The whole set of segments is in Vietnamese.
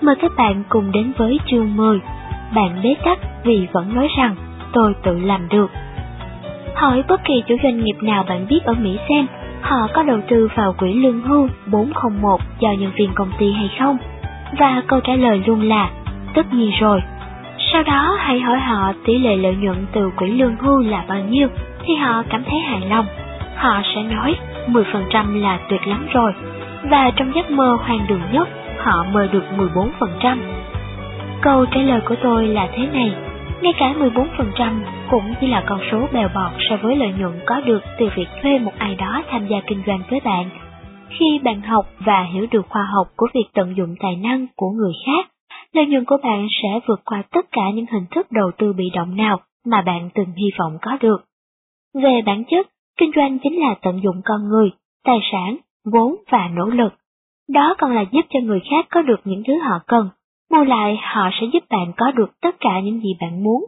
Mời các bạn cùng đến với chương 10. Bạn bế tắc vì vẫn nói rằng tôi tự làm được. Hỏi bất kỳ chủ doanh nghiệp nào bạn biết ở Mỹ xem, họ có đầu tư vào quỹ lương hưu 401 cho nhân viên công ty hay không? Và câu trả lời luôn là, tất nhiên rồi. Sau đó hãy hỏi họ tỷ lệ lợi nhuận từ quỹ lương hưu là bao nhiêu, thì họ cảm thấy hài lòng. Họ sẽ nói 10% là tuyệt lắm rồi, và trong giấc mơ hoang đường nhất, họ mời được 14%. Câu trả lời của tôi là thế này, ngay cả 14% cũng chỉ là con số bèo bọt so với lợi nhuận có được từ việc thuê một ai đó tham gia kinh doanh với bạn. Khi bạn học và hiểu được khoa học của việc tận dụng tài năng của người khác, lợi nhuận của bạn sẽ vượt qua tất cả những hình thức đầu tư bị động nào mà bạn từng hy vọng có được. Về bản chất, kinh doanh chính là tận dụng con người, tài sản, vốn và nỗ lực. Đó còn là giúp cho người khác có được những thứ họ cần, Bù lại họ sẽ giúp bạn có được tất cả những gì bạn muốn.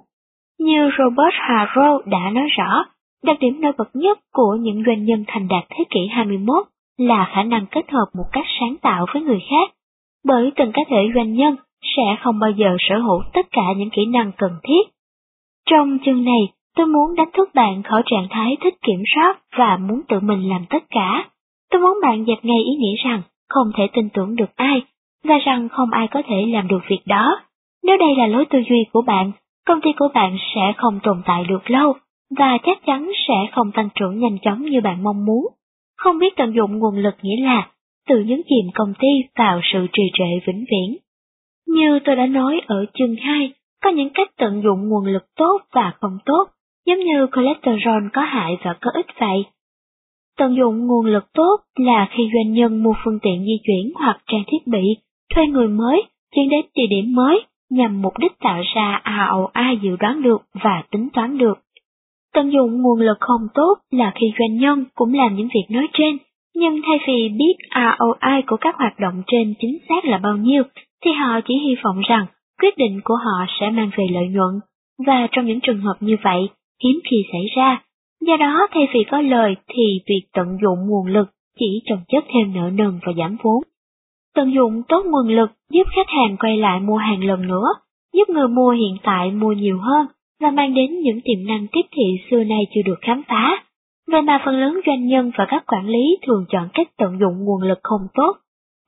Như Robert Harrow đã nói rõ, đặc điểm nổi bật nhất của những doanh nhân thành đạt thế kỷ 21 là khả năng kết hợp một cách sáng tạo với người khác, bởi từng cá thể doanh nhân sẽ không bao giờ sở hữu tất cả những kỹ năng cần thiết. Trong chương này, tôi muốn đánh thức bạn khỏi trạng thái thích kiểm soát và muốn tự mình làm tất cả. Tôi muốn bạn dẹp ngay ý nghĩ rằng không thể tin tưởng được ai và rằng không ai có thể làm được việc đó. Nếu đây là lối tư duy của bạn, công ty của bạn sẽ không tồn tại được lâu và chắc chắn sẽ không tăng trưởng nhanh chóng như bạn mong muốn. Không biết tận dụng nguồn lực nghĩa là tự nhấn chìm công ty vào sự trì trệ vĩnh viễn. Như tôi đã nói ở chương 2, có những cách tận dụng nguồn lực tốt và không tốt, giống như cholesterol có hại và có ích vậy. Tận dụng nguồn lực tốt là khi doanh nhân mua phương tiện di chuyển hoặc trang thiết bị thuê người mới, chuyển đến địa điểm mới, nhằm mục đích tạo ra ROI dự đoán được và tính toán được. Tận dụng nguồn lực không tốt là khi doanh nhân cũng làm những việc nói trên, nhưng thay vì biết ROI của các hoạt động trên chính xác là bao nhiêu, thì họ chỉ hy vọng rằng quyết định của họ sẽ mang về lợi nhuận, và trong những trường hợp như vậy, hiếm khi xảy ra. Do đó, thay vì có lời thì việc tận dụng nguồn lực chỉ trồng chất thêm nợ nần và giảm vốn. Tận dụng tốt nguồn lực giúp khách hàng quay lại mua hàng lần nữa, giúp người mua hiện tại mua nhiều hơn và mang đến những tiềm năng tiếp thị xưa nay chưa được khám phá. Vậy mà phần lớn doanh nhân và các quản lý thường chọn cách tận dụng nguồn lực không tốt.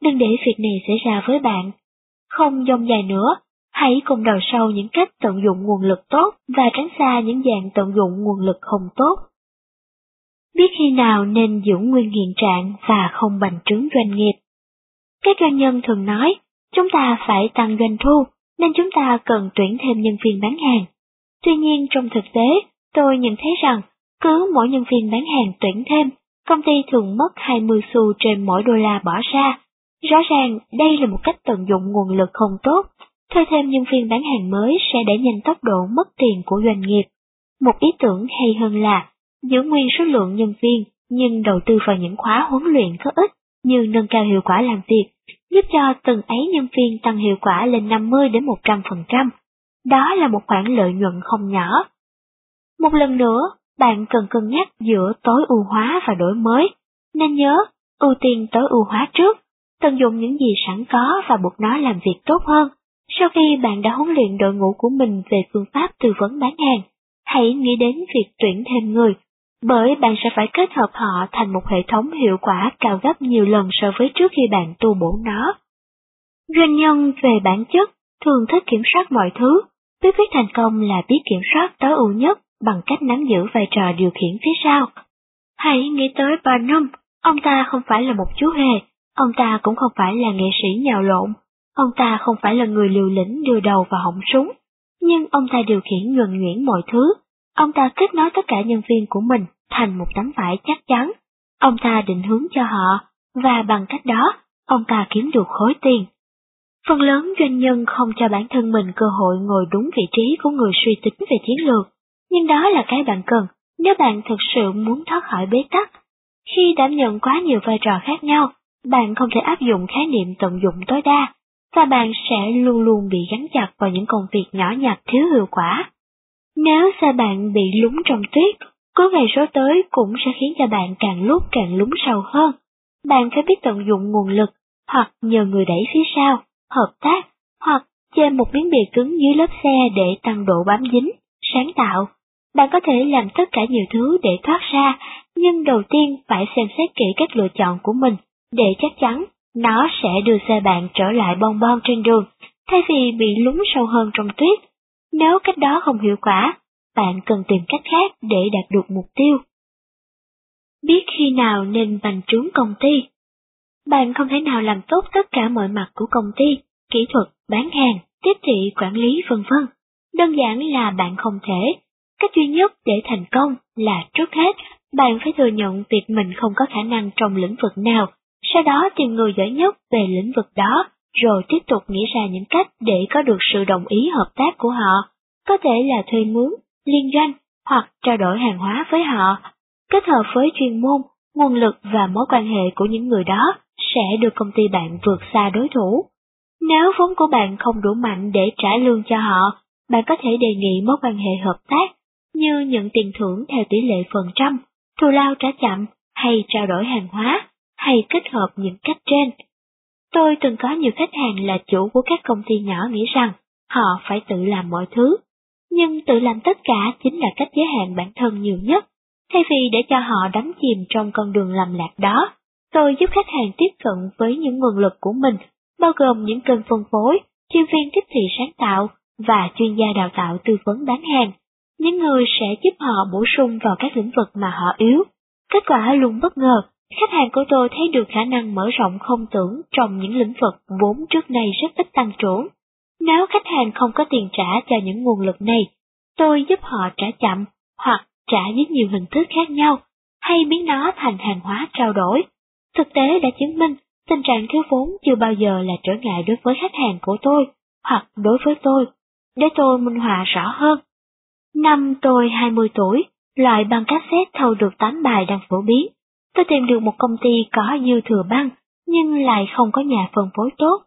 Đừng để việc này xảy ra với bạn. Không dông dài nữa, hãy cùng đào sâu những cách tận dụng nguồn lực tốt và tránh xa những dạng tận dụng nguồn lực không tốt. Biết khi nào nên giữ nguyên hiện trạng và không bành trướng doanh nghiệp. Các doanh nhân thường nói, chúng ta phải tăng doanh thu, nên chúng ta cần tuyển thêm nhân viên bán hàng. Tuy nhiên trong thực tế, tôi nhận thấy rằng, cứ mỗi nhân viên bán hàng tuyển thêm, công ty thường mất 20 xu trên mỗi đô la bỏ ra. Rõ ràng đây là một cách tận dụng nguồn lực không tốt, thuê thêm nhân viên bán hàng mới sẽ đẩy nhanh tốc độ mất tiền của doanh nghiệp. Một ý tưởng hay hơn là giữ nguyên số lượng nhân viên nhưng đầu tư vào những khóa huấn luyện có ích như nâng cao hiệu quả làm việc, giúp cho từng ấy nhân viên tăng hiệu quả lên 50 đến 100%. Đó là một khoản lợi nhuận không nhỏ. Một lần nữa, bạn cần cân nhắc giữa tối ưu hóa và đổi mới, nên nhớ ưu tiên tối ưu hóa trước, tận dụng những gì sẵn có và buộc nó làm việc tốt hơn. Sau khi bạn đã huấn luyện đội ngũ của mình về phương pháp tư vấn bán hàng, hãy nghĩ đến việc tuyển thêm người bởi bạn sẽ phải kết hợp họ thành một hệ thống hiệu quả cao gấp nhiều lần so với trước khi bạn tu bổ nó. Doanh nhân về bản chất thường thích kiểm soát mọi thứ, bí quyết thành công là biết kiểm soát tối ưu nhất bằng cách nắm giữ vai trò điều khiển phía sau. Hãy nghĩ tới Barnum, ông ta không phải là một chú hề, ông ta cũng không phải là nghệ sĩ nhào lộn, ông ta không phải là người liều lĩnh đưa đầu vào họng súng, nhưng ông ta điều khiển nhuần nhuyễn mọi thứ, Ông ta kết nối tất cả nhân viên của mình thành một tấm vải chắc chắn. Ông ta định hướng cho họ, và bằng cách đó, ông ta kiếm được khối tiền. Phần lớn doanh nhân không cho bản thân mình cơ hội ngồi đúng vị trí của người suy tính về chiến lược, nhưng đó là cái bạn cần nếu bạn thực sự muốn thoát khỏi bế tắc. Khi đảm nhận quá nhiều vai trò khác nhau, bạn không thể áp dụng khái niệm tận dụng tối đa, và bạn sẽ luôn luôn bị gắn chặt vào những công việc nhỏ nhặt thiếu hiệu quả. Nếu xe bạn bị lúng trong tuyết, có ngày số tới cũng sẽ khiến cho bạn càng lúc càng lúng sâu hơn. Bạn phải biết tận dụng nguồn lực, hoặc nhờ người đẩy phía sau, hợp tác hoặc che một miếng bìa cứng dưới lớp xe để tăng độ bám dính, sáng tạo. Bạn có thể làm tất cả nhiều thứ để thoát ra, nhưng đầu tiên phải xem xét kỹ các lựa chọn của mình, để chắc chắn nó sẽ đưa xe bạn trở lại bon bon trên đường, thay vì bị lún sâu hơn trong tuyết. Nếu cách đó không hiệu quả, bạn cần tìm cách khác để đạt được mục tiêu. Biết khi nào nên bành trướng công ty Bạn không thể nào làm tốt tất cả mọi mặt của công ty, kỹ thuật, bán hàng, tiếp thị, quản lý vân vân. Đơn giản là bạn không thể. Cách duy nhất để thành công là trước hết, bạn phải thừa nhận việc mình không có khả năng trong lĩnh vực nào, sau đó tìm người giỏi nhất về lĩnh vực đó, rồi tiếp tục nghĩ ra những cách để có được sự đồng ý hợp tác của họ. Có thể là thuê mướn, liên doanh hoặc trao đổi hàng hóa với họ. Kết hợp với chuyên môn, nguồn lực và mối quan hệ của những người đó sẽ được công ty bạn vượt xa đối thủ. Nếu vốn của bạn không đủ mạnh để trả lương cho họ, bạn có thể đề nghị mối quan hệ hợp tác như nhận tiền thưởng theo tỷ lệ phần trăm, thù lao trả chậm hay trao đổi hàng hóa, hay kết hợp những cách trên. Tôi từng có nhiều khách hàng là chủ của các công ty nhỏ nghĩ rằng họ phải tự làm mọi thứ, nhưng tự làm tất cả chính là cách giới hạn bản thân nhiều nhất. Thay vì để cho họ đắm chìm trong con đường lầm lạc đó, tôi giúp khách hàng tiếp cận với những nguồn lực của mình, bao gồm những kênh phân phối, chuyên viên tiếp thị sáng tạo và chuyên gia đào tạo tư vấn bán hàng. Những người sẽ giúp họ bổ sung vào các lĩnh vực mà họ yếu. Kết quả luôn bất ngờ, khách hàng của tôi thấy được khả năng mở rộng không tưởng trong những lĩnh vực vốn trước nay rất ít tăng trưởng. Nếu khách hàng không có tiền trả cho những nguồn lực này, tôi giúp họ trả chậm hoặc trả với nhiều hình thức khác nhau, hay biến nó thành hàng hóa trao đổi. Thực tế đã chứng minh tình trạng thiếu vốn chưa bao giờ là trở ngại đối với khách hàng của tôi hoặc đối với tôi. Để tôi minh họa rõ hơn. Năm tôi 20 tuổi, loại băng cassette thâu được 8 bài đang phổ biến. Tôi tìm được một công ty có dư thừa băng, nhưng lại không có nhà phân phối tốt.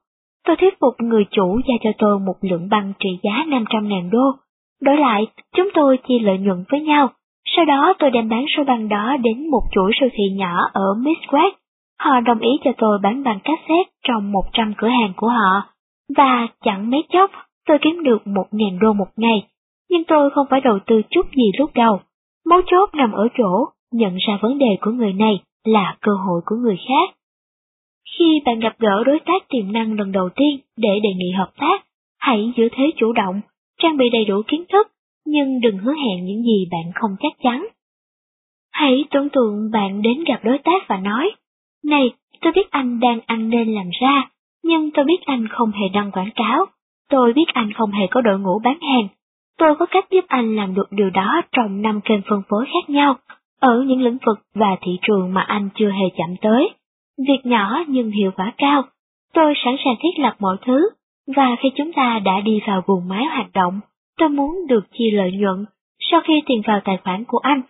Tôi thuyết phục người chủ giao cho tôi một lượng băng trị giá 500.000 đô. Đổi lại, chúng tôi chia lợi nhuận với nhau. Sau đó tôi đem bán số băng đó đến một chuỗi siêu thị nhỏ ở Midwest. Họ đồng ý cho tôi bán băng cassette trong 100 cửa hàng của họ. Và chẳng mấy chốc, tôi kiếm được 1.000 đô một ngày. Nhưng tôi không phải đầu tư chút gì lúc đầu. Mấu chốt nằm ở chỗ, nhận ra vấn đề của người này là cơ hội của người khác. Khi bạn gặp gỡ đối tác tiềm năng lần đầu tiên để đề nghị hợp tác, hãy giữ thế chủ động, trang bị đầy đủ kiến thức, nhưng đừng hứa hẹn những gì bạn không chắc chắn. Hãy tưởng tượng bạn đến gặp đối tác và nói, Này, tôi biết anh đang ăn nên làm ra, nhưng tôi biết anh không hề đăng quảng cáo, tôi biết anh không hề có đội ngũ bán hàng. Tôi có cách giúp anh làm được điều đó trong năm kênh phân phối khác nhau, ở những lĩnh vực và thị trường mà anh chưa hề chạm tới. Việc nhỏ nhưng hiệu quả cao. Tôi sẵn sàng thiết lập mọi thứ, và khi chúng ta đã đi vào vùng máy hoạt động, tôi muốn được chia lợi nhuận sau khi tiền vào tài khoản của anh.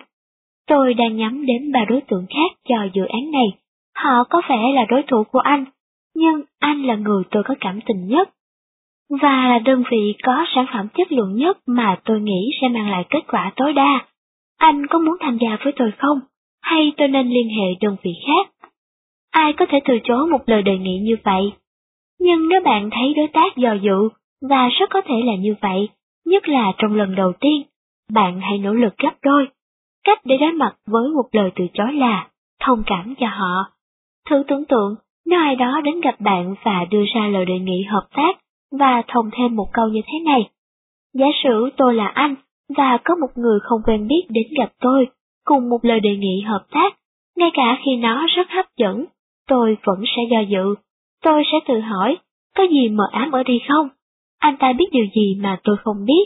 Tôi đang nhắm đến ba đối tượng khác cho dự án này. Họ có vẻ là đối thủ của anh, nhưng anh là người tôi có cảm tình nhất. Và là đơn vị có sản phẩm chất lượng nhất mà tôi nghĩ sẽ mang lại kết quả tối đa. Anh có muốn tham gia với tôi không? Hay tôi nên liên hệ đơn vị khác? Ai có thể từ chối một lời đề nghị như vậy? Nhưng nếu bạn thấy đối tác dò dự, và rất có thể là như vậy, nhất là trong lần đầu tiên, bạn hãy nỗ lực gấp đôi. Cách để đối mặt với một lời từ chối là thông cảm cho họ. Thử tưởng tượng, nếu ai đó đến gặp bạn và đưa ra lời đề nghị hợp tác và thông thêm một câu như thế này. Giả sử tôi là anh và có một người không quen biết đến gặp tôi, cùng một lời đề nghị hợp tác, ngay cả khi nó rất hấp dẫn tôi vẫn sẽ do dự. Tôi sẽ tự hỏi, có gì mờ ám ở đây không? Anh ta biết điều gì mà tôi không biết?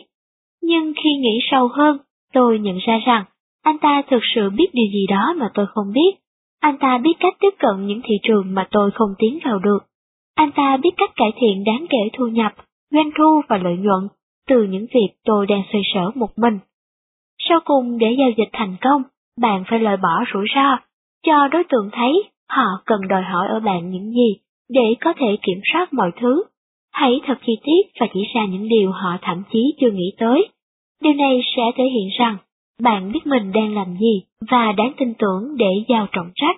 Nhưng khi nghĩ sâu hơn, tôi nhận ra rằng, anh ta thực sự biết điều gì đó mà tôi không biết. Anh ta biết cách tiếp cận những thị trường mà tôi không tiến vào được. Anh ta biết cách cải thiện đáng kể thu nhập, doanh thu và lợi nhuận từ những việc tôi đang xoay sở một mình. Sau cùng để giao dịch thành công, bạn phải loại bỏ rủi ro, cho đối tượng thấy Họ cần đòi hỏi ở bạn những gì để có thể kiểm soát mọi thứ. Hãy thật chi tiết và chỉ ra những điều họ thậm chí chưa nghĩ tới. Điều này sẽ thể hiện rằng bạn biết mình đang làm gì và đáng tin tưởng để giao trọng trách.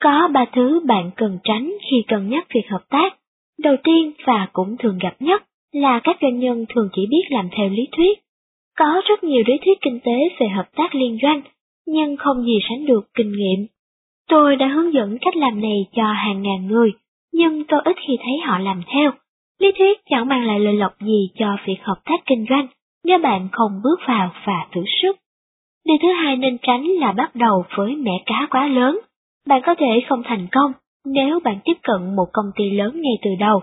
Có ba thứ bạn cần tránh khi cân nhắc việc hợp tác. Đầu tiên và cũng thường gặp nhất là các doanh nhân thường chỉ biết làm theo lý thuyết. Có rất nhiều lý thuyết kinh tế về hợp tác liên doanh, nhưng không gì sánh được kinh nghiệm. Tôi đã hướng dẫn cách làm này cho hàng ngàn người, nhưng tôi ít khi thấy họ làm theo. Lý thuyết chẳng mang lại lợi lộc gì cho việc hợp tác kinh doanh nếu bạn không bước vào và thử sức. Điều thứ hai nên tránh là bắt đầu với mẻ cá quá lớn. Bạn có thể không thành công nếu bạn tiếp cận một công ty lớn ngay từ đầu,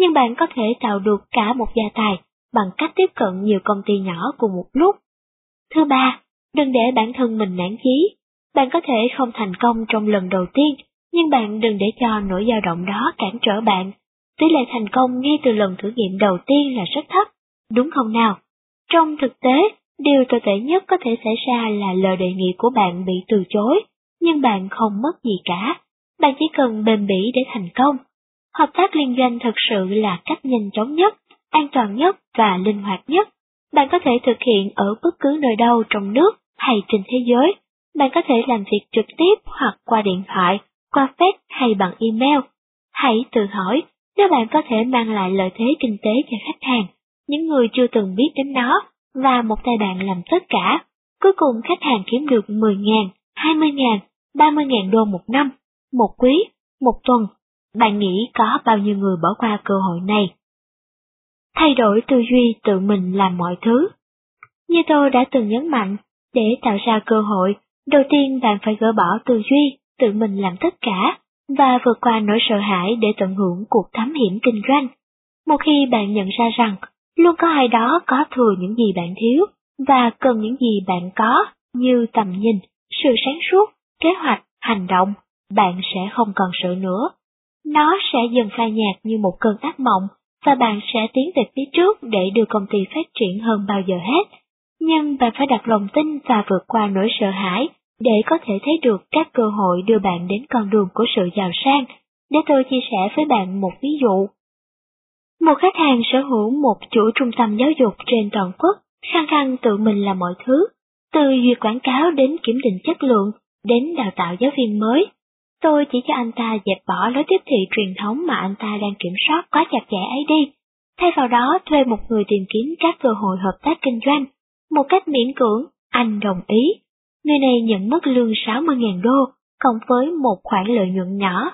nhưng bạn có thể tạo được cả một gia tài bằng cách tiếp cận nhiều công ty nhỏ cùng một lúc. Thứ ba, đừng để bản thân mình nản chí. Bạn có thể không thành công trong lần đầu tiên, nhưng bạn đừng để cho nỗi dao động đó cản trở bạn. Tỷ lệ thành công ngay từ lần thử nghiệm đầu tiên là rất thấp, đúng không nào? Trong thực tế, điều tồi tệ nhất có thể xảy ra là lời đề nghị của bạn bị từ chối, nhưng bạn không mất gì cả. Bạn chỉ cần bền bỉ để thành công. Hợp tác liên doanh thực sự là cách nhanh chóng nhất, an toàn nhất và linh hoạt nhất. Bạn có thể thực hiện ở bất cứ nơi đâu trong nước hay trên thế giới. Bạn có thể làm việc trực tiếp hoặc qua điện thoại, qua fax hay bằng email. Hãy tự hỏi nếu bạn có thể mang lại lợi thế kinh tế cho khách hàng, những người chưa từng biết đến nó, và một tay bạn làm tất cả. Cuối cùng khách hàng kiếm được 10.000, 20.000, 30.000 đô một năm, một quý, một tuần. Bạn nghĩ có bao nhiêu người bỏ qua cơ hội này? Thay đổi tư duy tự mình làm mọi thứ. Như tôi đã từng nhấn mạnh, để tạo ra cơ hội, đầu tiên bạn phải gỡ bỏ tư duy, tự mình làm tất cả, và vượt qua nỗi sợ hãi để tận hưởng cuộc thám hiểm kinh doanh. Một khi bạn nhận ra rằng luôn có ai đó có thừa những gì bạn thiếu và cần những gì bạn có như tầm nhìn, sự sáng suốt, kế hoạch, hành động, bạn sẽ không còn sợ nữa. Nó sẽ dần phai nhạt như một cơn ác mộng và bạn sẽ tiến về phía trước để đưa công ty phát triển hơn bao giờ hết. Nhưng bạn phải đặt lòng tin và vượt qua nỗi sợ hãi để có thể thấy được các cơ hội đưa bạn đến con đường của sự giàu sang. Để tôi chia sẻ với bạn một ví dụ. Một khách hàng sở hữu một chuỗi trung tâm giáo dục trên toàn quốc, khăng khăng tự mình làm mọi thứ, từ duyệt quảng cáo đến kiểm định chất lượng, đến đào tạo giáo viên mới. Tôi chỉ cho anh ta dẹp bỏ lối tiếp thị truyền thống mà anh ta đang kiểm soát quá chặt chẽ ấy đi, thay vào đó thuê một người tìm kiếm các cơ hội hợp tác kinh doanh. Một cách miễn cưỡng, anh đồng ý. Người này nhận mức lương 60.000 đô, cộng với một khoản lợi nhuận nhỏ.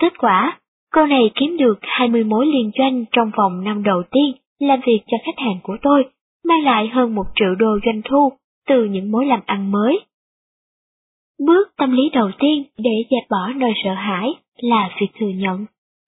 Kết quả, Cô này kiếm được 20 mối liên doanh trong vòng năm đầu tiên làm việc cho khách hàng của tôi, mang lại hơn một triệu đô doanh thu từ những mối làm ăn mới. Bước tâm lý đầu tiên để dẹp bỏ nỗi sợ hãi là việc thừa nhận.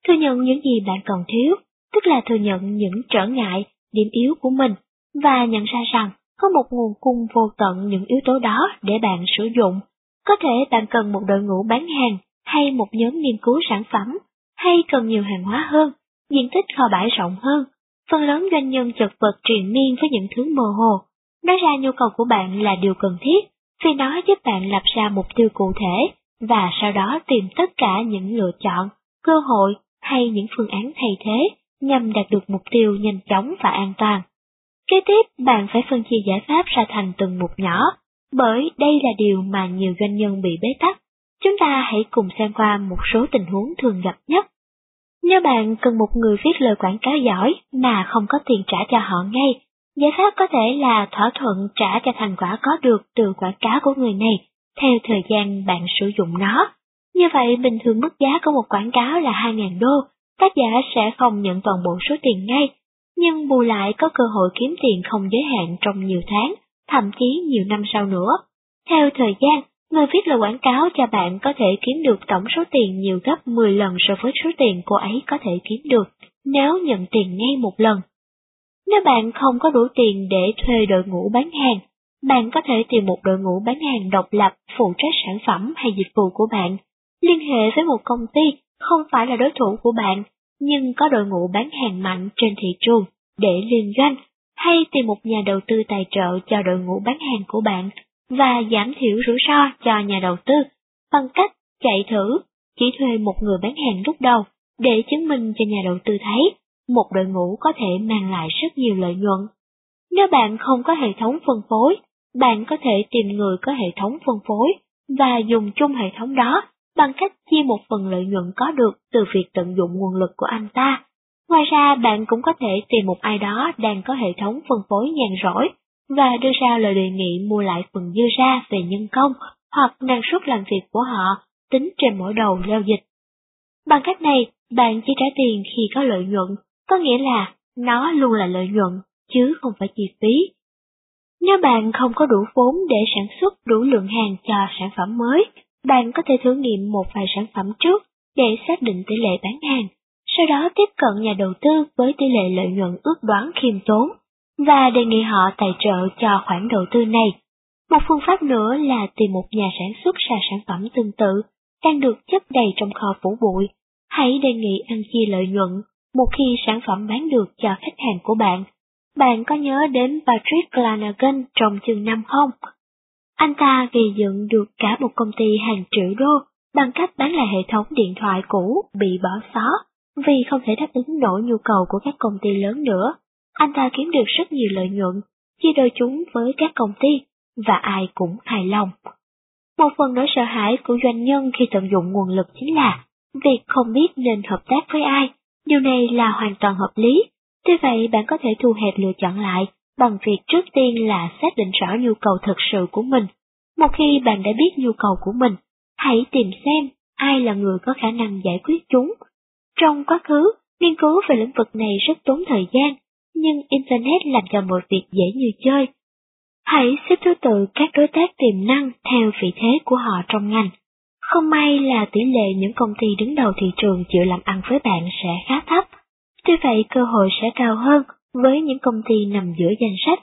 Thừa nhận những gì bạn còn thiếu, tức là thừa nhận những trở ngại, điểm yếu của mình, và nhận ra rằng có một nguồn cung vô tận những yếu tố đó để bạn sử dụng. Có thể bạn cần một đội ngũ bán hàng hay một nhóm nghiên cứu sản phẩm hay cần nhiều hàng hóa hơn, diện tích kho bãi rộng hơn. Phần lớn doanh nhân chật vật truyền miên với những thứ mơ hồ. Nói ra nhu cầu của bạn là điều cần thiết, vì nó giúp bạn lập ra mục tiêu cụ thể, và sau đó tìm tất cả những lựa chọn, cơ hội hay những phương án thay thế nhằm đạt được mục tiêu nhanh chóng và an toàn. Kế tiếp, bạn phải phân chia giải pháp ra thành từng mục nhỏ, bởi đây là điều mà nhiều doanh nhân bị bế tắc. Chúng ta hãy cùng xem qua một số tình huống thường gặp nhất. Nếu bạn cần một người viết lời quảng cáo giỏi mà không có tiền trả cho họ ngay, giải pháp có thể là thỏa thuận trả cho thành quả có được từ quảng cáo của người này theo thời gian bạn sử dụng nó. Như vậy bình thường mức giá của một quảng cáo là 2.000 đô, tác giả sẽ không nhận toàn bộ số tiền ngay, nhưng bù lại có cơ hội kiếm tiền không giới hạn trong nhiều tháng, thậm chí nhiều năm sau nữa. Theo thời gian, Người viết lời quảng cáo cho bạn có thể kiếm được tổng số tiền nhiều gấp 10 lần so với số tiền cô ấy có thể kiếm được nếu nhận tiền ngay một lần. Nếu bạn không có đủ tiền để thuê đội ngũ bán hàng, bạn có thể tìm một đội ngũ bán hàng độc lập phụ trách sản phẩm hay dịch vụ của bạn. Liên hệ với một công ty không phải là đối thủ của bạn, nhưng có đội ngũ bán hàng mạnh trên thị trường để liên doanh, hay tìm một nhà đầu tư tài trợ cho đội ngũ bán hàng của bạn và giảm thiểu rủi ro cho nhà đầu tư bằng cách chạy thử, chỉ thuê một người bán hàng lúc đầu để chứng minh cho nhà đầu tư thấy một đội ngũ có thể mang lại rất nhiều lợi nhuận. Nếu bạn không có hệ thống phân phối, bạn có thể tìm người có hệ thống phân phối và dùng chung hệ thống đó bằng cách chia một phần lợi nhuận có được từ việc tận dụng nguồn lực của anh ta Ngoài ra bạn cũng có thể tìm một ai đó đang có hệ thống phân phối nhàn rỗi và đưa ra lời đề nghị mua lại phần dư ra về nhân công hoặc năng suất làm việc của họ tính trên mỗi đầu giao dịch. Bằng cách này, bạn chỉ trả tiền khi có lợi nhuận, có nghĩa là nó luôn là lợi nhuận, chứ không phải chi phí. Nếu bạn không có đủ vốn để sản xuất đủ lượng hàng cho sản phẩm mới, bạn có thể thử nghiệm một vài sản phẩm trước để xác định tỷ lệ bán hàng, sau đó tiếp cận nhà đầu tư với tỷ lệ lợi nhuận ước đoán khiêm tốn và đề nghị họ tài trợ cho khoản đầu tư này. Một phương pháp nữa là tìm một nhà sản xuất ra sản phẩm tương tự, đang được chất đầy trong kho phủ bụi. Hãy đề nghị ăn chia lợi nhuận một khi sản phẩm bán được cho khách hàng của bạn. Bạn có nhớ đến Patrick Lanagan trong chương 5 không? Anh ta gây dựng được cả một công ty hàng triệu đô bằng cách bán lại hệ thống điện thoại cũ bị bỏ xó vì không thể đáp ứng nổi nhu cầu của các công ty lớn nữa. Anh ta kiếm được rất nhiều lợi nhuận, chia đôi chúng với các công ty, và ai cũng hài lòng. Một phần nỗi sợ hãi của doanh nhân khi tận dụng nguồn lực chính là việc không biết nên hợp tác với ai. Điều này là hoàn toàn hợp lý. Tuy vậy bạn có thể thu hẹp lựa chọn lại bằng việc trước tiên là xác định rõ nhu cầu thực sự của mình. Một khi bạn đã biết nhu cầu của mình, hãy tìm xem ai là người có khả năng giải quyết chúng. Trong quá khứ, nghiên cứu về lĩnh vực này rất tốn thời gian, nhưng Internet làm cho mọi việc dễ như chơi. Hãy xếp thứ tự các đối tác tiềm năng theo vị thế của họ trong ngành. Không may là tỷ lệ những công ty đứng đầu thị trường chịu làm ăn với bạn sẽ khá thấp. Tuy vậy cơ hội sẽ cao hơn với những công ty nằm giữa danh sách,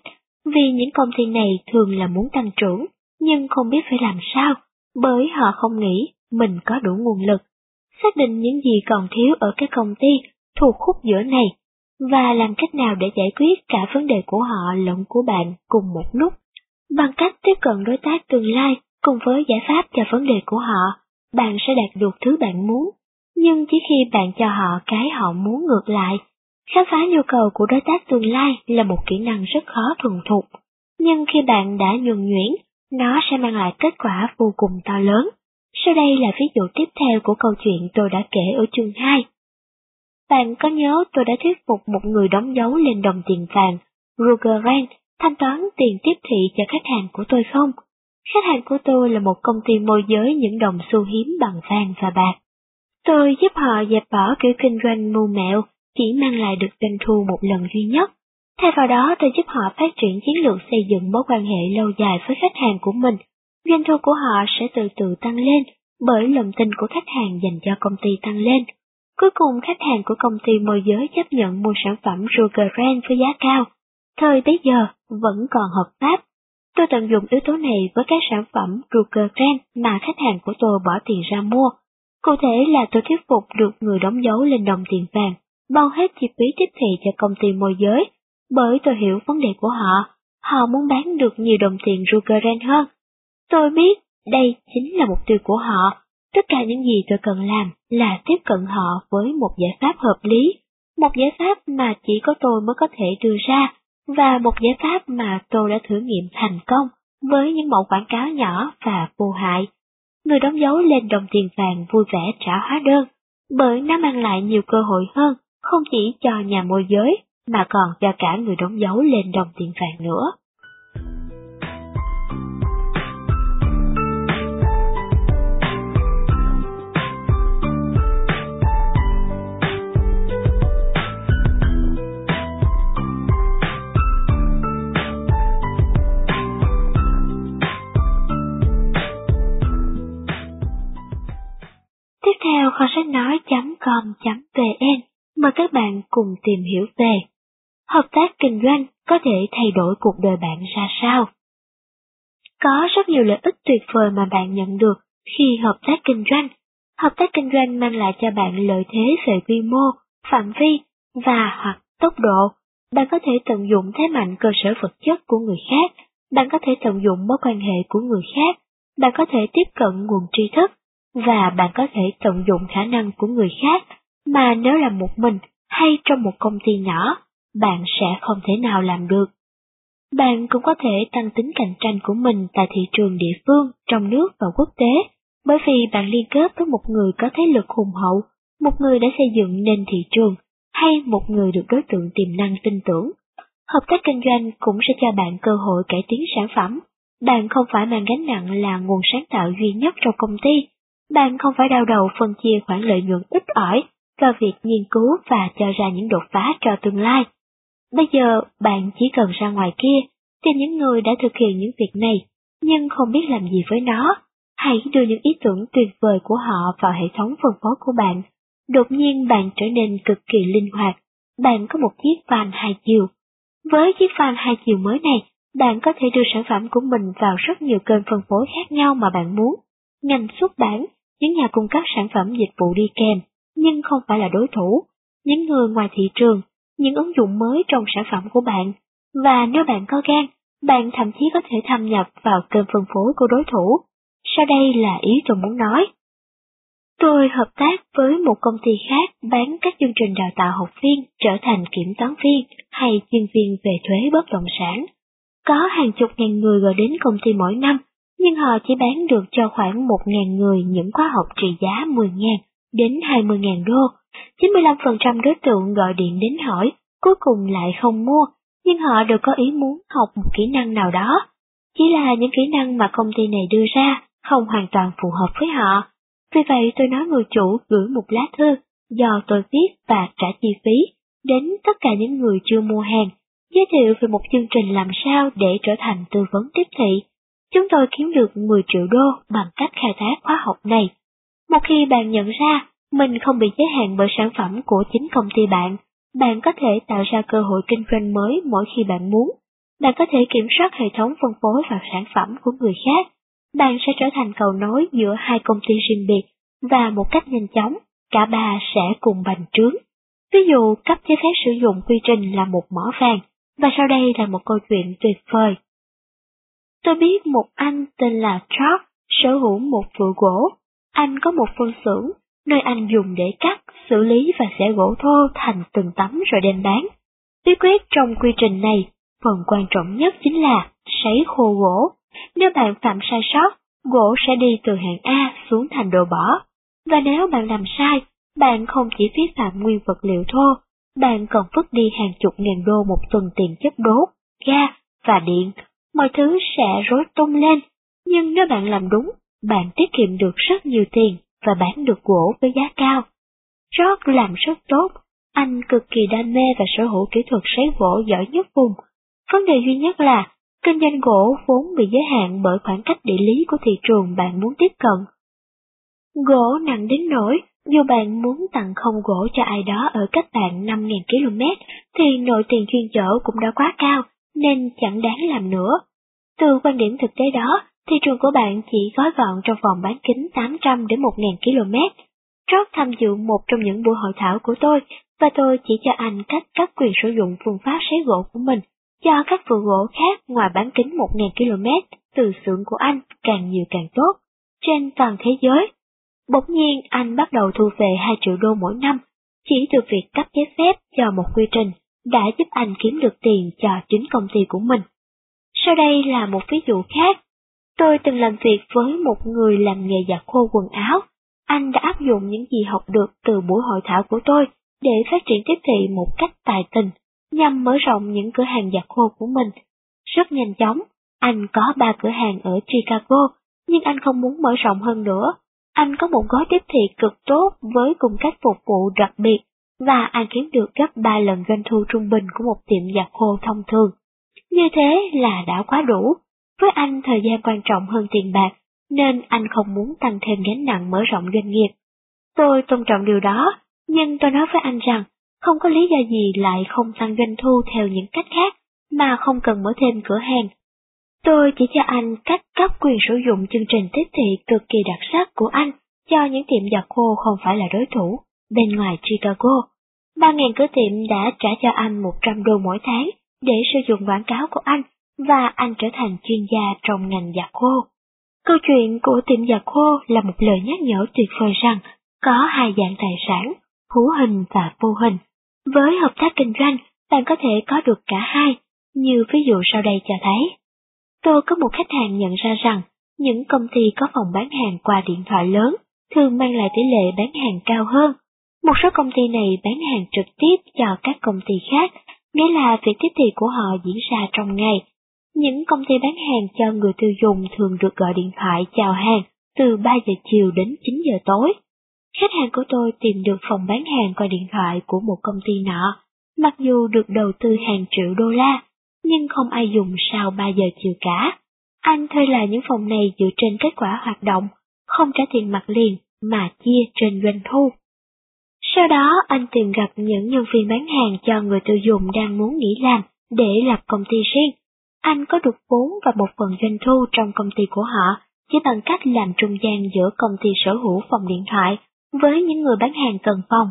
vì những công ty này thường là muốn tăng trưởng, nhưng không biết phải làm sao, bởi họ không nghĩ mình có đủ nguồn lực. Xác định những gì còn thiếu ở các công ty thuộc khúc giữa này và làm cách nào để giải quyết cả vấn đề của họ lẫn của bạn cùng một lúc. Bằng cách tiếp cận đối tác tương lai cùng với giải pháp cho vấn đề của họ, bạn sẽ đạt được thứ bạn muốn. Nhưng chỉ khi bạn cho họ cái họ muốn ngược lại, khám phá nhu cầu của đối tác tương lai là một kỹ năng rất khó thuần thục. Nhưng khi bạn đã nhuần nhuyễn, nó sẽ mang lại kết quả vô cùng to lớn. Sau đây là ví dụ tiếp theo của câu chuyện tôi đã kể ở chương 2. Bạn có nhớ tôi đã thuyết phục một người đóng dấu lên đồng tiền vàng, Ruger Rand, thanh toán tiền tiếp thị cho khách hàng của tôi không? Khách hàng của tôi là một công ty môi giới những đồng xu hiếm bằng vàng và bạc. Tôi giúp họ dẹp bỏ kiểu kinh doanh mù mẹo, chỉ mang lại được doanh thu một lần duy nhất. Thay vào đó tôi giúp họ phát triển chiến lược xây dựng mối quan hệ lâu dài với khách hàng của mình. Doanh thu của họ sẽ từ từ tăng lên, bởi lòng tin của khách hàng dành cho công ty tăng lên. Cuối cùng khách hàng của công ty môi giới chấp nhận mua sản phẩm Sugar Brand với giá cao. Thời bấy giờ vẫn còn hợp pháp. Tôi tận dụng yếu tố này với các sản phẩm Ruger Brand mà khách hàng của tôi bỏ tiền ra mua. Cụ thể là tôi thuyết phục được người đóng dấu lên đồng tiền vàng, bao hết chi phí tiếp thị cho công ty môi giới, bởi tôi hiểu vấn đề của họ. Họ muốn bán được nhiều đồng tiền Ruger Brand hơn. Tôi biết đây chính là mục tiêu của họ, Tất cả những gì tôi cần làm là tiếp cận họ với một giải pháp hợp lý, một giải pháp mà chỉ có tôi mới có thể đưa ra, và một giải pháp mà tôi đã thử nghiệm thành công với những mẫu quảng cáo nhỏ và vô hại. Người đóng dấu lên đồng tiền vàng vui vẻ trả hóa đơn, bởi nó mang lại nhiều cơ hội hơn, không chỉ cho nhà môi giới, mà còn cho cả người đóng dấu lên đồng tiền vàng nữa. Theo kho sách nói.com.vn mời các bạn cùng tìm hiểu về Hợp tác kinh doanh có thể thay đổi cuộc đời bạn ra sao? Có rất nhiều lợi ích tuyệt vời mà bạn nhận được khi hợp tác kinh doanh. Hợp tác kinh doanh mang lại cho bạn lợi thế về quy mô, phạm vi và hoặc tốc độ. Bạn có thể tận dụng thế mạnh cơ sở vật chất của người khác, bạn có thể tận dụng mối quan hệ của người khác, bạn có thể tiếp cận nguồn tri thức, và bạn có thể tận dụng khả năng của người khác mà nếu là một mình hay trong một công ty nhỏ, bạn sẽ không thể nào làm được. Bạn cũng có thể tăng tính cạnh tranh của mình tại thị trường địa phương, trong nước và quốc tế, bởi vì bạn liên kết với một người có thế lực hùng hậu, một người đã xây dựng nên thị trường, hay một người được đối tượng tiềm năng tin tưởng. Hợp tác kinh doanh cũng sẽ cho bạn cơ hội cải tiến sản phẩm. Bạn không phải mang gánh nặng là nguồn sáng tạo duy nhất trong công ty. Bạn không phải đau đầu phân chia khoản lợi nhuận ít ỏi cho việc nghiên cứu và cho ra những đột phá cho tương lai. Bây giờ bạn chỉ cần ra ngoài kia, tìm những người đã thực hiện những việc này, nhưng không biết làm gì với nó. Hãy đưa những ý tưởng tuyệt vời của họ vào hệ thống phân phối của bạn. Đột nhiên bạn trở nên cực kỳ linh hoạt. Bạn có một chiếc fan hai chiều. Với chiếc fan hai chiều mới này, bạn có thể đưa sản phẩm của mình vào rất nhiều kênh phân phối khác nhau mà bạn muốn. Ngành xuất bản, những nhà cung cấp sản phẩm dịch vụ đi kèm, nhưng không phải là đối thủ. Những người ngoài thị trường, những ứng dụng mới trong sản phẩm của bạn. Và nếu bạn có gan, bạn thậm chí có thể thâm nhập vào kênh phân phối của đối thủ. Sau đây là ý tôi muốn nói. Tôi hợp tác với một công ty khác bán các chương trình đào tạo học viên trở thành kiểm toán viên hay chuyên viên về thuế bất động sản. Có hàng chục ngàn người gọi đến công ty mỗi năm, nhưng họ chỉ bán được cho khoảng một ngàn người những khóa học trị giá 10 ngàn đến 20 ngàn đô. 95% đối tượng gọi điện đến hỏi, cuối cùng lại không mua, nhưng họ đều có ý muốn học một kỹ năng nào đó. Chỉ là những kỹ năng mà công ty này đưa ra không hoàn toàn phù hợp với họ. Vì vậy tôi nói người chủ gửi một lá thư do tôi viết và trả chi phí đến tất cả những người chưa mua hàng, giới thiệu về một chương trình làm sao để trở thành tư vấn tiếp thị. Chúng tôi kiếm được 10 triệu đô bằng cách khai thác khóa học này. Một khi bạn nhận ra mình không bị giới hạn bởi sản phẩm của chính công ty bạn, bạn có thể tạo ra cơ hội kinh doanh mới mỗi khi bạn muốn. Bạn có thể kiểm soát hệ thống phân phối và sản phẩm của người khác. Bạn sẽ trở thành cầu nối giữa hai công ty riêng biệt và một cách nhanh chóng, cả ba sẽ cùng bành trướng. Ví dụ, cấp giấy phép sử dụng quy trình là một mỏ vàng, và sau đây là một câu chuyện tuyệt vời. Tôi biết một anh tên là George sở hữu một vựa gỗ. Anh có một phân xưởng nơi anh dùng để cắt, xử lý và xẻ gỗ thô thành từng tấm rồi đem bán. Bí quyết trong quy trình này, phần quan trọng nhất chính là sấy khô gỗ. Nếu bạn phạm sai sót, gỗ sẽ đi từ hạng A xuống thành đồ bỏ. Và nếu bạn làm sai, bạn không chỉ vi phạm nguyên vật liệu thô, bạn còn vứt đi hàng chục ngàn đô một tuần tiền chất đốt, ga và điện. Mọi thứ sẽ rối tung lên, nhưng nếu bạn làm đúng, bạn tiết kiệm được rất nhiều tiền và bán được gỗ với giá cao. George làm rất tốt, anh cực kỳ đam mê và sở hữu kỹ thuật sấy gỗ giỏi nhất vùng. Vấn đề duy nhất là, kinh doanh gỗ vốn bị giới hạn bởi khoảng cách địa lý của thị trường bạn muốn tiếp cận. Gỗ nặng đến nỗi, dù bạn muốn tặng không gỗ cho ai đó ở cách bạn 5.000 km, thì nội tiền chuyên chở cũng đã quá cao, nên chẳng đáng làm nữa. Từ quan điểm thực tế đó, thị trường của bạn chỉ gói gọn trong vòng bán kính 800 đến 1.000 km. George tham dự một trong những buổi hội thảo của tôi, và tôi chỉ cho anh cách cấp quyền sử dụng phương pháp sấy gỗ của mình cho các vựa gỗ khác ngoài bán kính 1.000 km từ xưởng của anh càng nhiều càng tốt, trên toàn thế giới. Bỗng nhiên anh bắt đầu thu về 2 triệu đô mỗi năm, chỉ từ việc cấp giấy phép cho một quy trình đã giúp anh kiếm được tiền cho chính công ty của mình. Sau đây là một ví dụ khác Tôi từng làm việc với một người làm nghề giặt khô quần áo. Anh đã áp dụng những gì học được từ buổi hội thảo của tôi để phát triển tiếp thị một cách tài tình, nhằm mở rộng những cửa hàng giặt khô của mình. Rất nhanh chóng, anh có ba cửa hàng ở Chicago, nhưng anh không muốn mở rộng hơn nữa. Anh có một gói tiếp thị cực tốt với cùng cách phục vụ đặc biệt, và anh kiếm được gấp ba lần doanh thu trung bình của một tiệm giặt khô thông thường. Như thế là đã quá đủ. Với anh thời gian quan trọng hơn tiền bạc, nên anh không muốn tăng thêm gánh nặng mở rộng doanh nghiệp. Tôi tôn trọng điều đó, nhưng tôi nói với anh rằng, không có lý do gì lại không tăng doanh thu theo những cách khác, mà không cần mở thêm cửa hàng. Tôi chỉ cho anh cách cấp quyền sử dụng chương trình tiếp thị cực kỳ đặc sắc của anh cho những tiệm giặt khô không phải là đối thủ, bên ngoài Chicago. 3.000 cửa tiệm đã trả cho anh 100 đô mỗi tháng để sử dụng quảng cáo của anh và anh trở thành chuyên gia trong ngành giặt khô. Câu chuyện của tiệm giặt khô là một lời nhắc nhở tuyệt vời rằng có hai dạng tài sản, hữu hình và vô hình. Với hợp tác kinh doanh, bạn có thể có được cả hai, như ví dụ sau đây cho thấy. Tôi có một khách hàng nhận ra rằng những công ty có phòng bán hàng qua điện thoại lớn thường mang lại tỷ lệ bán hàng cao hơn. Một số công ty này bán hàng trực tiếp cho các công ty khác, nghĩa là việc tiếp thị của họ diễn ra trong ngày. Những công ty bán hàng cho người tiêu dùng thường được gọi điện thoại chào hàng từ 3 giờ chiều đến 9 giờ tối. Khách hàng của tôi tìm được phòng bán hàng qua điện thoại của một công ty nọ, mặc dù được đầu tư hàng triệu đô la, nhưng không ai dùng sau 3 giờ chiều cả. Anh thuê lại những phòng này dựa trên kết quả hoạt động, không trả tiền mặt liền mà chia trên doanh thu. Sau đó anh tìm gặp những nhân viên bán hàng cho người tiêu dùng đang muốn nghỉ làm để lập công ty riêng. Anh có được vốn và một phần doanh thu trong công ty của họ chỉ bằng cách làm trung gian giữa công ty sở hữu phòng điện thoại với những người bán hàng cần phòng.